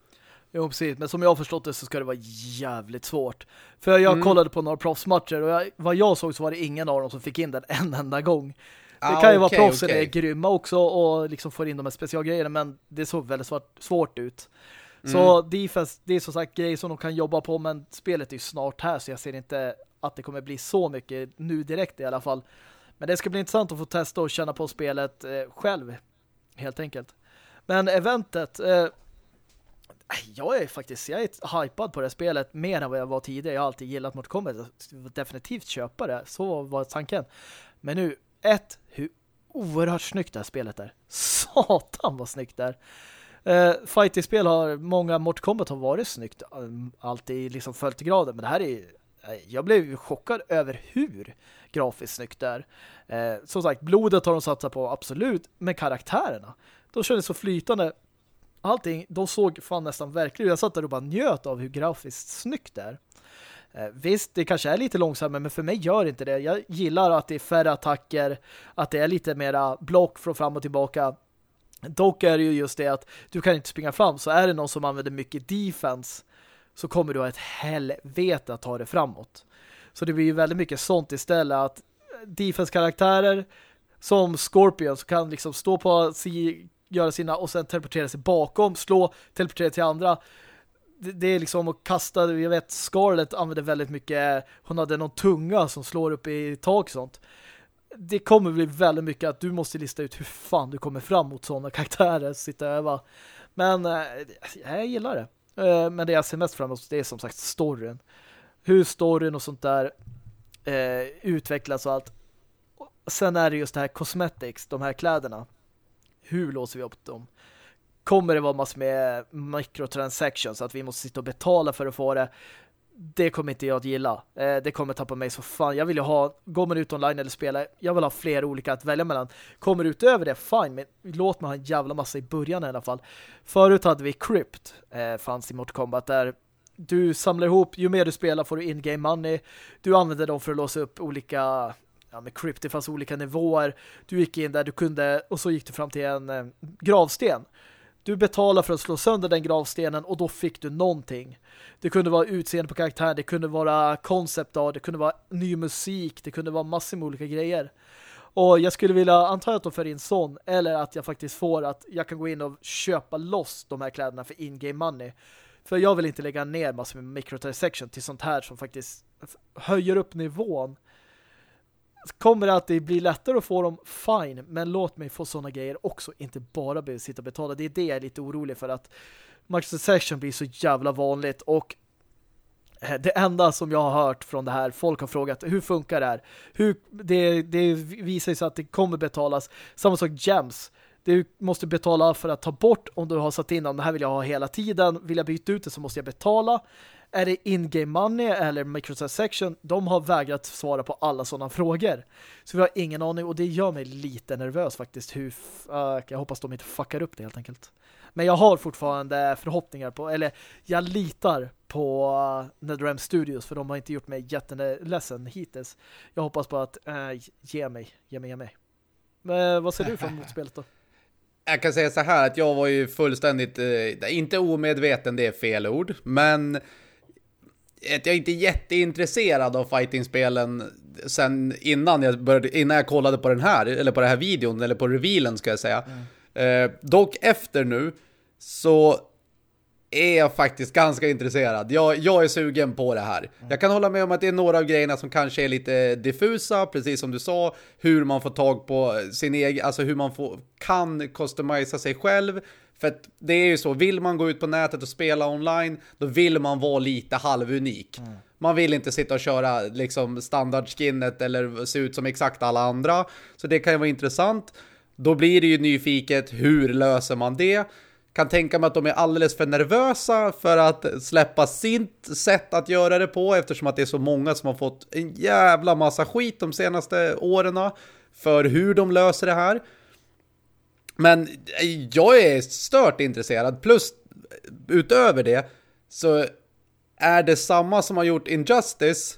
Jo, precis. Men som jag har förstått det så ska det vara jävligt svårt. För jag mm. kollade på några proffsmatcher och jag, vad jag såg så var det ingen av dem som fick in den en enda gång. Ah, det kan ju okay, vara proffsen okay. är grymma också och liksom får in de här specialgrejerna men det såg väldigt svårt, svårt ut. Mm. Så defense, det är som sagt grejer som de kan jobba på men spelet är ju snart här så jag ser inte att det kommer bli så mycket nu direkt i alla fall. Men det ska bli intressant att få testa och känna på spelet eh, själv, helt enkelt. Men eventet, eh, Äh, jag är faktiskt jag är hypad på det här spelet mer än vad jag var tidigare. Jag har alltid gillat Mortal Kombat. Definitivt köpa det. Så var tanken. Men nu, ett, hur oerhört snyggt det här spelet är. Satan vad snyggt det är. Uh, Fighting-spel har många Mortal Kombat har varit snyggt. Um, alltid liksom följt i graden. Men det här är eh, jag blev chockad över hur grafiskt snyggt det är. Eh, som sagt, blodet har de satsat på, absolut. Men karaktärerna, de kändes så flytande. Allting, de såg fan nästan verkligen. Jag satt där och bara njöt av hur grafiskt snyggt det är. Eh, visst, det kanske är lite långsammare, men för mig gör inte det. Jag gillar att det är färre attacker, att det är lite mera block från fram och tillbaka. Dock är det ju just det att du kan inte springa fram, så är det någon som använder mycket defense så kommer du ha ett helvete att ta det framåt. Så det blir ju väldigt mycket sånt istället att defense-karaktärer som Scorpion så kan liksom stå på göra sina och sen teleportera sig bakom, slå, teleportera till andra. Det, det, är liksom att kasta, jag vet Scarlet använde väldigt mycket, hon hade någon tunga som slår upp i tak och sånt. Det kommer bli väldigt mycket att du måste lista ut hur fan du kommer fram mot sådana karaktärer, sitta och öva. Men äh, jag gillar det. Eh, men det jag ser mest fram emot det är som sagt storyn. hur storyn och sånt där eh, utvecklas och allt. Sen är det just det här cosmetics, de här kläderna. Hur låser vi upp dem? Kommer det vara massor med microtransactions att vi måste sitta och betala för att få det? Det kommer inte jag att gilla. Eh, det kommer tappa mig så fan. Jag vill ju ha, går man ut online eller spela, jag vill ha fler olika att välja mellan. Kommer utöver det, fine, men låt mig ha en jävla massa i början i alla fall. Förut hade vi Crypt, eh, fanns i Mortal Kombat, där du samlar ihop, ju mer du spelar får du in-game money. Du använder dem för att låsa upp olika ja, med Crypt, det fanns olika nivåer. Du gick in där, du kunde, och så gick du fram till en eh, gravsten. Du betalade för att slå sönder den gravstenen och då fick du någonting. Det kunde vara utseende på karaktär, det kunde vara koncept det kunde vara ny musik, det kunde vara massor med olika grejer. Och jag skulle vilja anta att de för in sån, eller att jag faktiskt får att jag kan gå in och köpa loss de här kläderna för in-game money. För jag vill inte lägga ner massor med microtransaction till sånt här som faktiskt höjer upp nivån. Kommer det att det blir lättare att få dem, fine. Men låt mig få sådana grejer också. Inte bara behöva sitta och betala. Det är det jag är lite orolig för att microtransaction blir så jävla vanligt. Och eh, det enda som jag har hört från det här, folk har frågat hur funkar det här? Hur, det, det visar sig att det kommer betalas. Samma sak gems du måste betala för att ta bort om du har satt in om det här vill jag ha hela tiden. Vill jag byta ut det så måste jag betala. Är det in-game money eller microtransaction? De har vägrat svara på alla sådana frågor. Så vi har ingen aning och det gör mig lite nervös faktiskt. Hur uh, jag hoppas de inte fuckar upp det helt enkelt. Men jag har fortfarande förhoppningar på, eller jag litar på uh, NetherRealm Studios för de har inte gjort mig jätteledsen hittills. Jag hoppas på att uh, ge mig, ge mig, ge mig. Men vad ser du fram emot spelet då? Jag kan säga så här att jag var ju fullständigt, eh, inte omedveten, det är fel ord, men jag är inte jätteintresserad av fightingspelen sen innan jag började, innan jag kollade på den här, eller på den här videon, eller på revealen ska jag säga. Mm. Eh, dock efter nu, så är jag faktiskt ganska intresserad. Jag, jag är sugen på det här. Jag kan hålla med om att det är några av grejerna som kanske är lite diffusa, precis som du sa. Hur man får tag på sin egen, alltså hur man får, kan customisa sig själv. För att det är ju så, vill man gå ut på nätet och spela online, då vill man vara lite halvunik. Mm. Man vill inte sitta och köra liksom standardskinnet eller se ut som exakt alla andra. Så det kan ju vara intressant. Då blir det ju nyfiket, hur löser man det? Kan tänka mig att de är alldeles för nervösa för att släppa sitt sätt att göra det på eftersom att det är så många som har fått en jävla massa skit de senaste åren för hur de löser det här. Men jag är stört intresserad. Plus, utöver det så är det samma som har gjort Injustice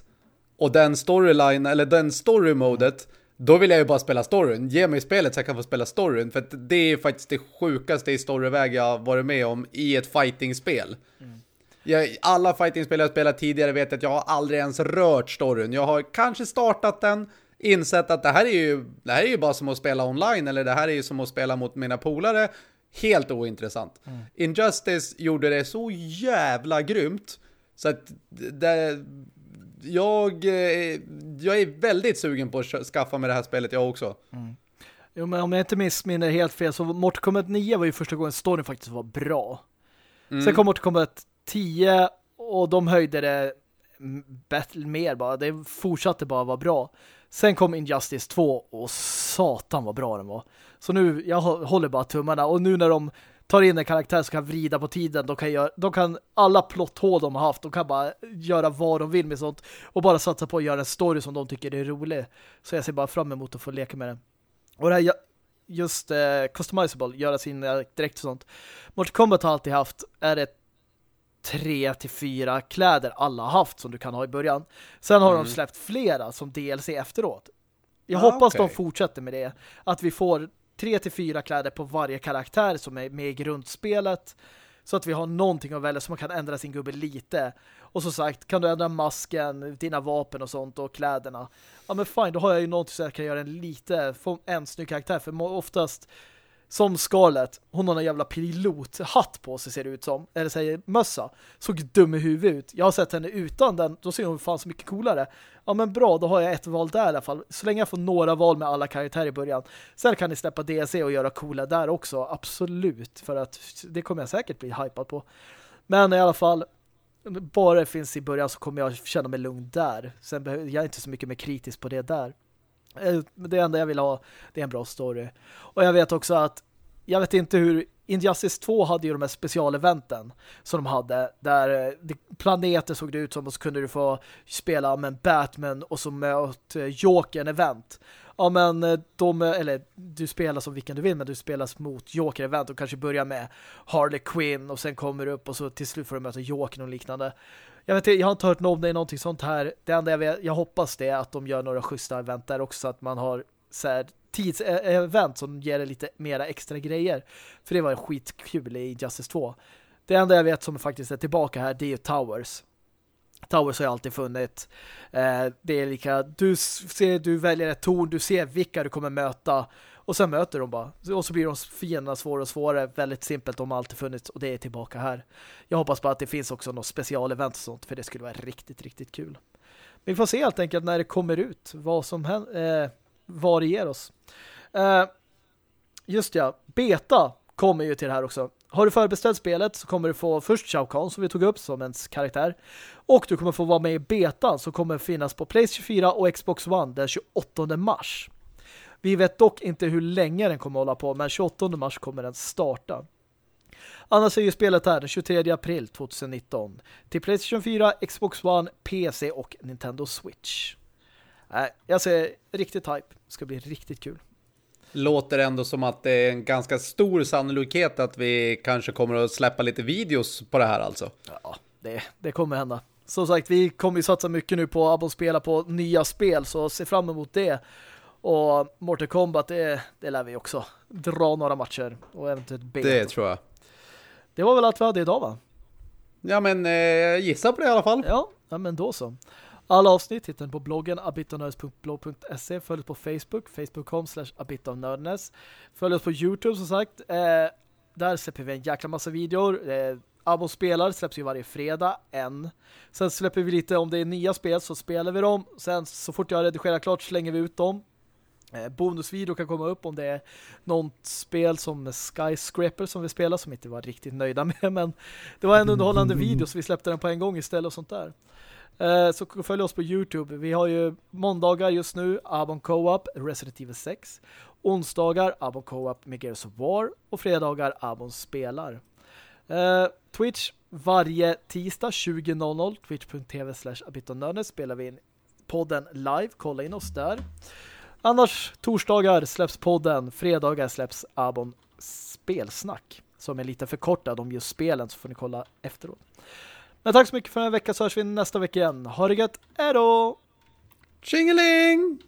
och den storyline, eller den story-modet då vill jag ju bara spela storyn. Ge mig spelet så jag kan få spela storyn. För det är faktiskt det sjukaste i storyväg jag varit med om i ett fightingspel. Mm. Jag, alla fightingspel jag spelat tidigare vet att jag har aldrig ens rört storyn. Jag har kanske startat den, insett att det här är ju, det här är ju bara som att spela online eller det här är ju som att spela mot mina polare. Helt ointressant. Mm. Injustice gjorde det så jävla grymt så att det, jag, eh, jag är väldigt sugen på att skaffa mig det här spelet jag också. Mm. Jo, men om jag inte missminner helt fel så Mortal Kombat 9 var ju första gången storyn faktiskt var bra. Mm. Sen kom Mortal Kombat 10 och de höjde det mer bara. Det fortsatte bara vara bra. Sen kom Injustice 2 och satan vad bra den var. Så nu, jag håller bara tummarna. Och nu när de tar in en karaktär som kan vrida på tiden. De kan, göra, de kan alla plotthål de har haft, de kan bara göra vad de vill med sånt och bara satsa på att göra en story som de tycker är rolig. Så jag ser bara fram emot att få leka med den. Och det här just eh, customizable, göra sin direkt och sånt. Mortal Kombat har alltid haft, är det tre till fyra kläder alla har haft som du kan ha i början. Sen har mm. de släppt flera som DLC efteråt. Jag ah, hoppas okay. de fortsätter med det. Att vi får tre till fyra kläder på varje karaktär som är med i grundspelet. Så att vi har någonting att välja så man kan ändra sin gubbe lite. Och som sagt, kan du ändra masken, dina vapen och sånt och kläderna. Ja men fine, då har jag ju någonting så jag kan göra en lite, få en snygg karaktär. För oftast som skalet. hon har en jävla pilothatt på sig ser det ut som. Eller säger mössa. Såg dum i huvudet ut. Jag har sett henne utan den, då ser hon fan så mycket coolare. Ja men bra, då har jag ett val där i alla fall. Så länge jag får några val med alla karaktärer i början. Sen kan ni släppa DLC och göra coola där också. Absolut. För att det kommer jag säkert bli hypad på. Men i alla fall, bara det finns i början så kommer jag känna mig lugn där. Sen behöver jag inte så mycket mer kritisk på det där. Eh, det enda jag vill ha det är en bra story. Och jag vet också att jag vet inte hur Injustice 2 hade ju de här specialeventen som de hade där eh, planeter såg det ut som och så kunde du få spela med Batman och så möt ett Joker-event. Ja men de, eller du spelar som vilken du vill men du spelas mot Joker-event och kanske börjar med Harley Quinn och sen kommer du upp och så till slut får du möta Joker och liknande. Jag vet jag har inte hört någon om det någonting sånt här. Det enda jag, vet, jag hoppas det är att de gör några schyssta event där också så att man har så här, tidsevent eh, som ger det lite mera extra grejer. För det var skitkul i Justice 2. Det enda jag vet som faktiskt är tillbaka här det är Towers. Towers har jag alltid funnit. Eh, det är lika, du ser, du väljer ett torn, du ser vilka du kommer möta och sen möter de bara. Och så blir de fienderna svårare och svårare. Väldigt simpelt, de har alltid funnits och det är tillbaka här. Jag hoppas bara att det finns också något specialevent och sånt för det skulle vara riktigt, riktigt kul. Vi får se helt enkelt när det kommer ut vad som händer, eh, vad det ger oss. Eh, just ja, beta kommer ju till det här också. Har du förbeställt spelet så kommer du få först Shao Kahn som vi tog upp som ens karaktär. Och du kommer få vara med i betan som kommer finnas på Playstation 24 och Xbox One den 28 mars. Vi vet dock inte hur länge den kommer hålla på men 28 mars kommer den starta. Annars är ju spelet här den 23 april 2019 till Playstation 4, Xbox One, PC och Nintendo Switch. Äh, jag ser riktigt hype. Det ska bli riktigt kul. Låter ändå som att det är en ganska stor sannolikhet att vi kanske kommer att släppa lite videos på det här alltså. Ja, det, det kommer hända. Som sagt, vi kommer ju satsa mycket nu på att spela på nya spel så se fram emot det. Och Mortal Kombat, det, det lär vi också dra några matcher och eventuellt beta. Det tror jag. Det var väl allt vi hade idag va? Ja men eh, gissa på det i alla fall. Ja, ja men då så. Alla avsnitt hittar ni på bloggen abitonördes.blog.se Följ oss på Facebook, facebook.com slash abitonördnes. Följ oss på Youtube som sagt. Eh, där släpper vi en jäkla massa videor. Eh, Abo spelar släpps ju varje fredag, en. Sen släpper vi lite, om det är nya spel så spelar vi dem. Sen så fort jag redigerar klart slänger vi ut dem. Eh, bonusvideo kan komma upp om det är något spel som Skyscraper som vi spelar som inte var riktigt nöjda med men det var en underhållande video så vi släppte den på en gång istället och sånt där. Eh, så följ oss på Youtube. Vi har ju måndagar just nu Abon Co-op Resident Evil 6. Onsdagar Abon Co-op med Gears of War och fredagar Abon spelar. Eh, twitch varje tisdag 20.00 twitch.tv slash spelar vi in podden live. Kolla in oss där. Annars torsdagar släpps podden, fredagar släpps Abon spelsnack som är lite förkortad om just spelen så får ni kolla efteråt. Men tack så mycket för den här veckan så hörs vi nästa vecka igen. Ha det gött, hejdå! Tjingeling!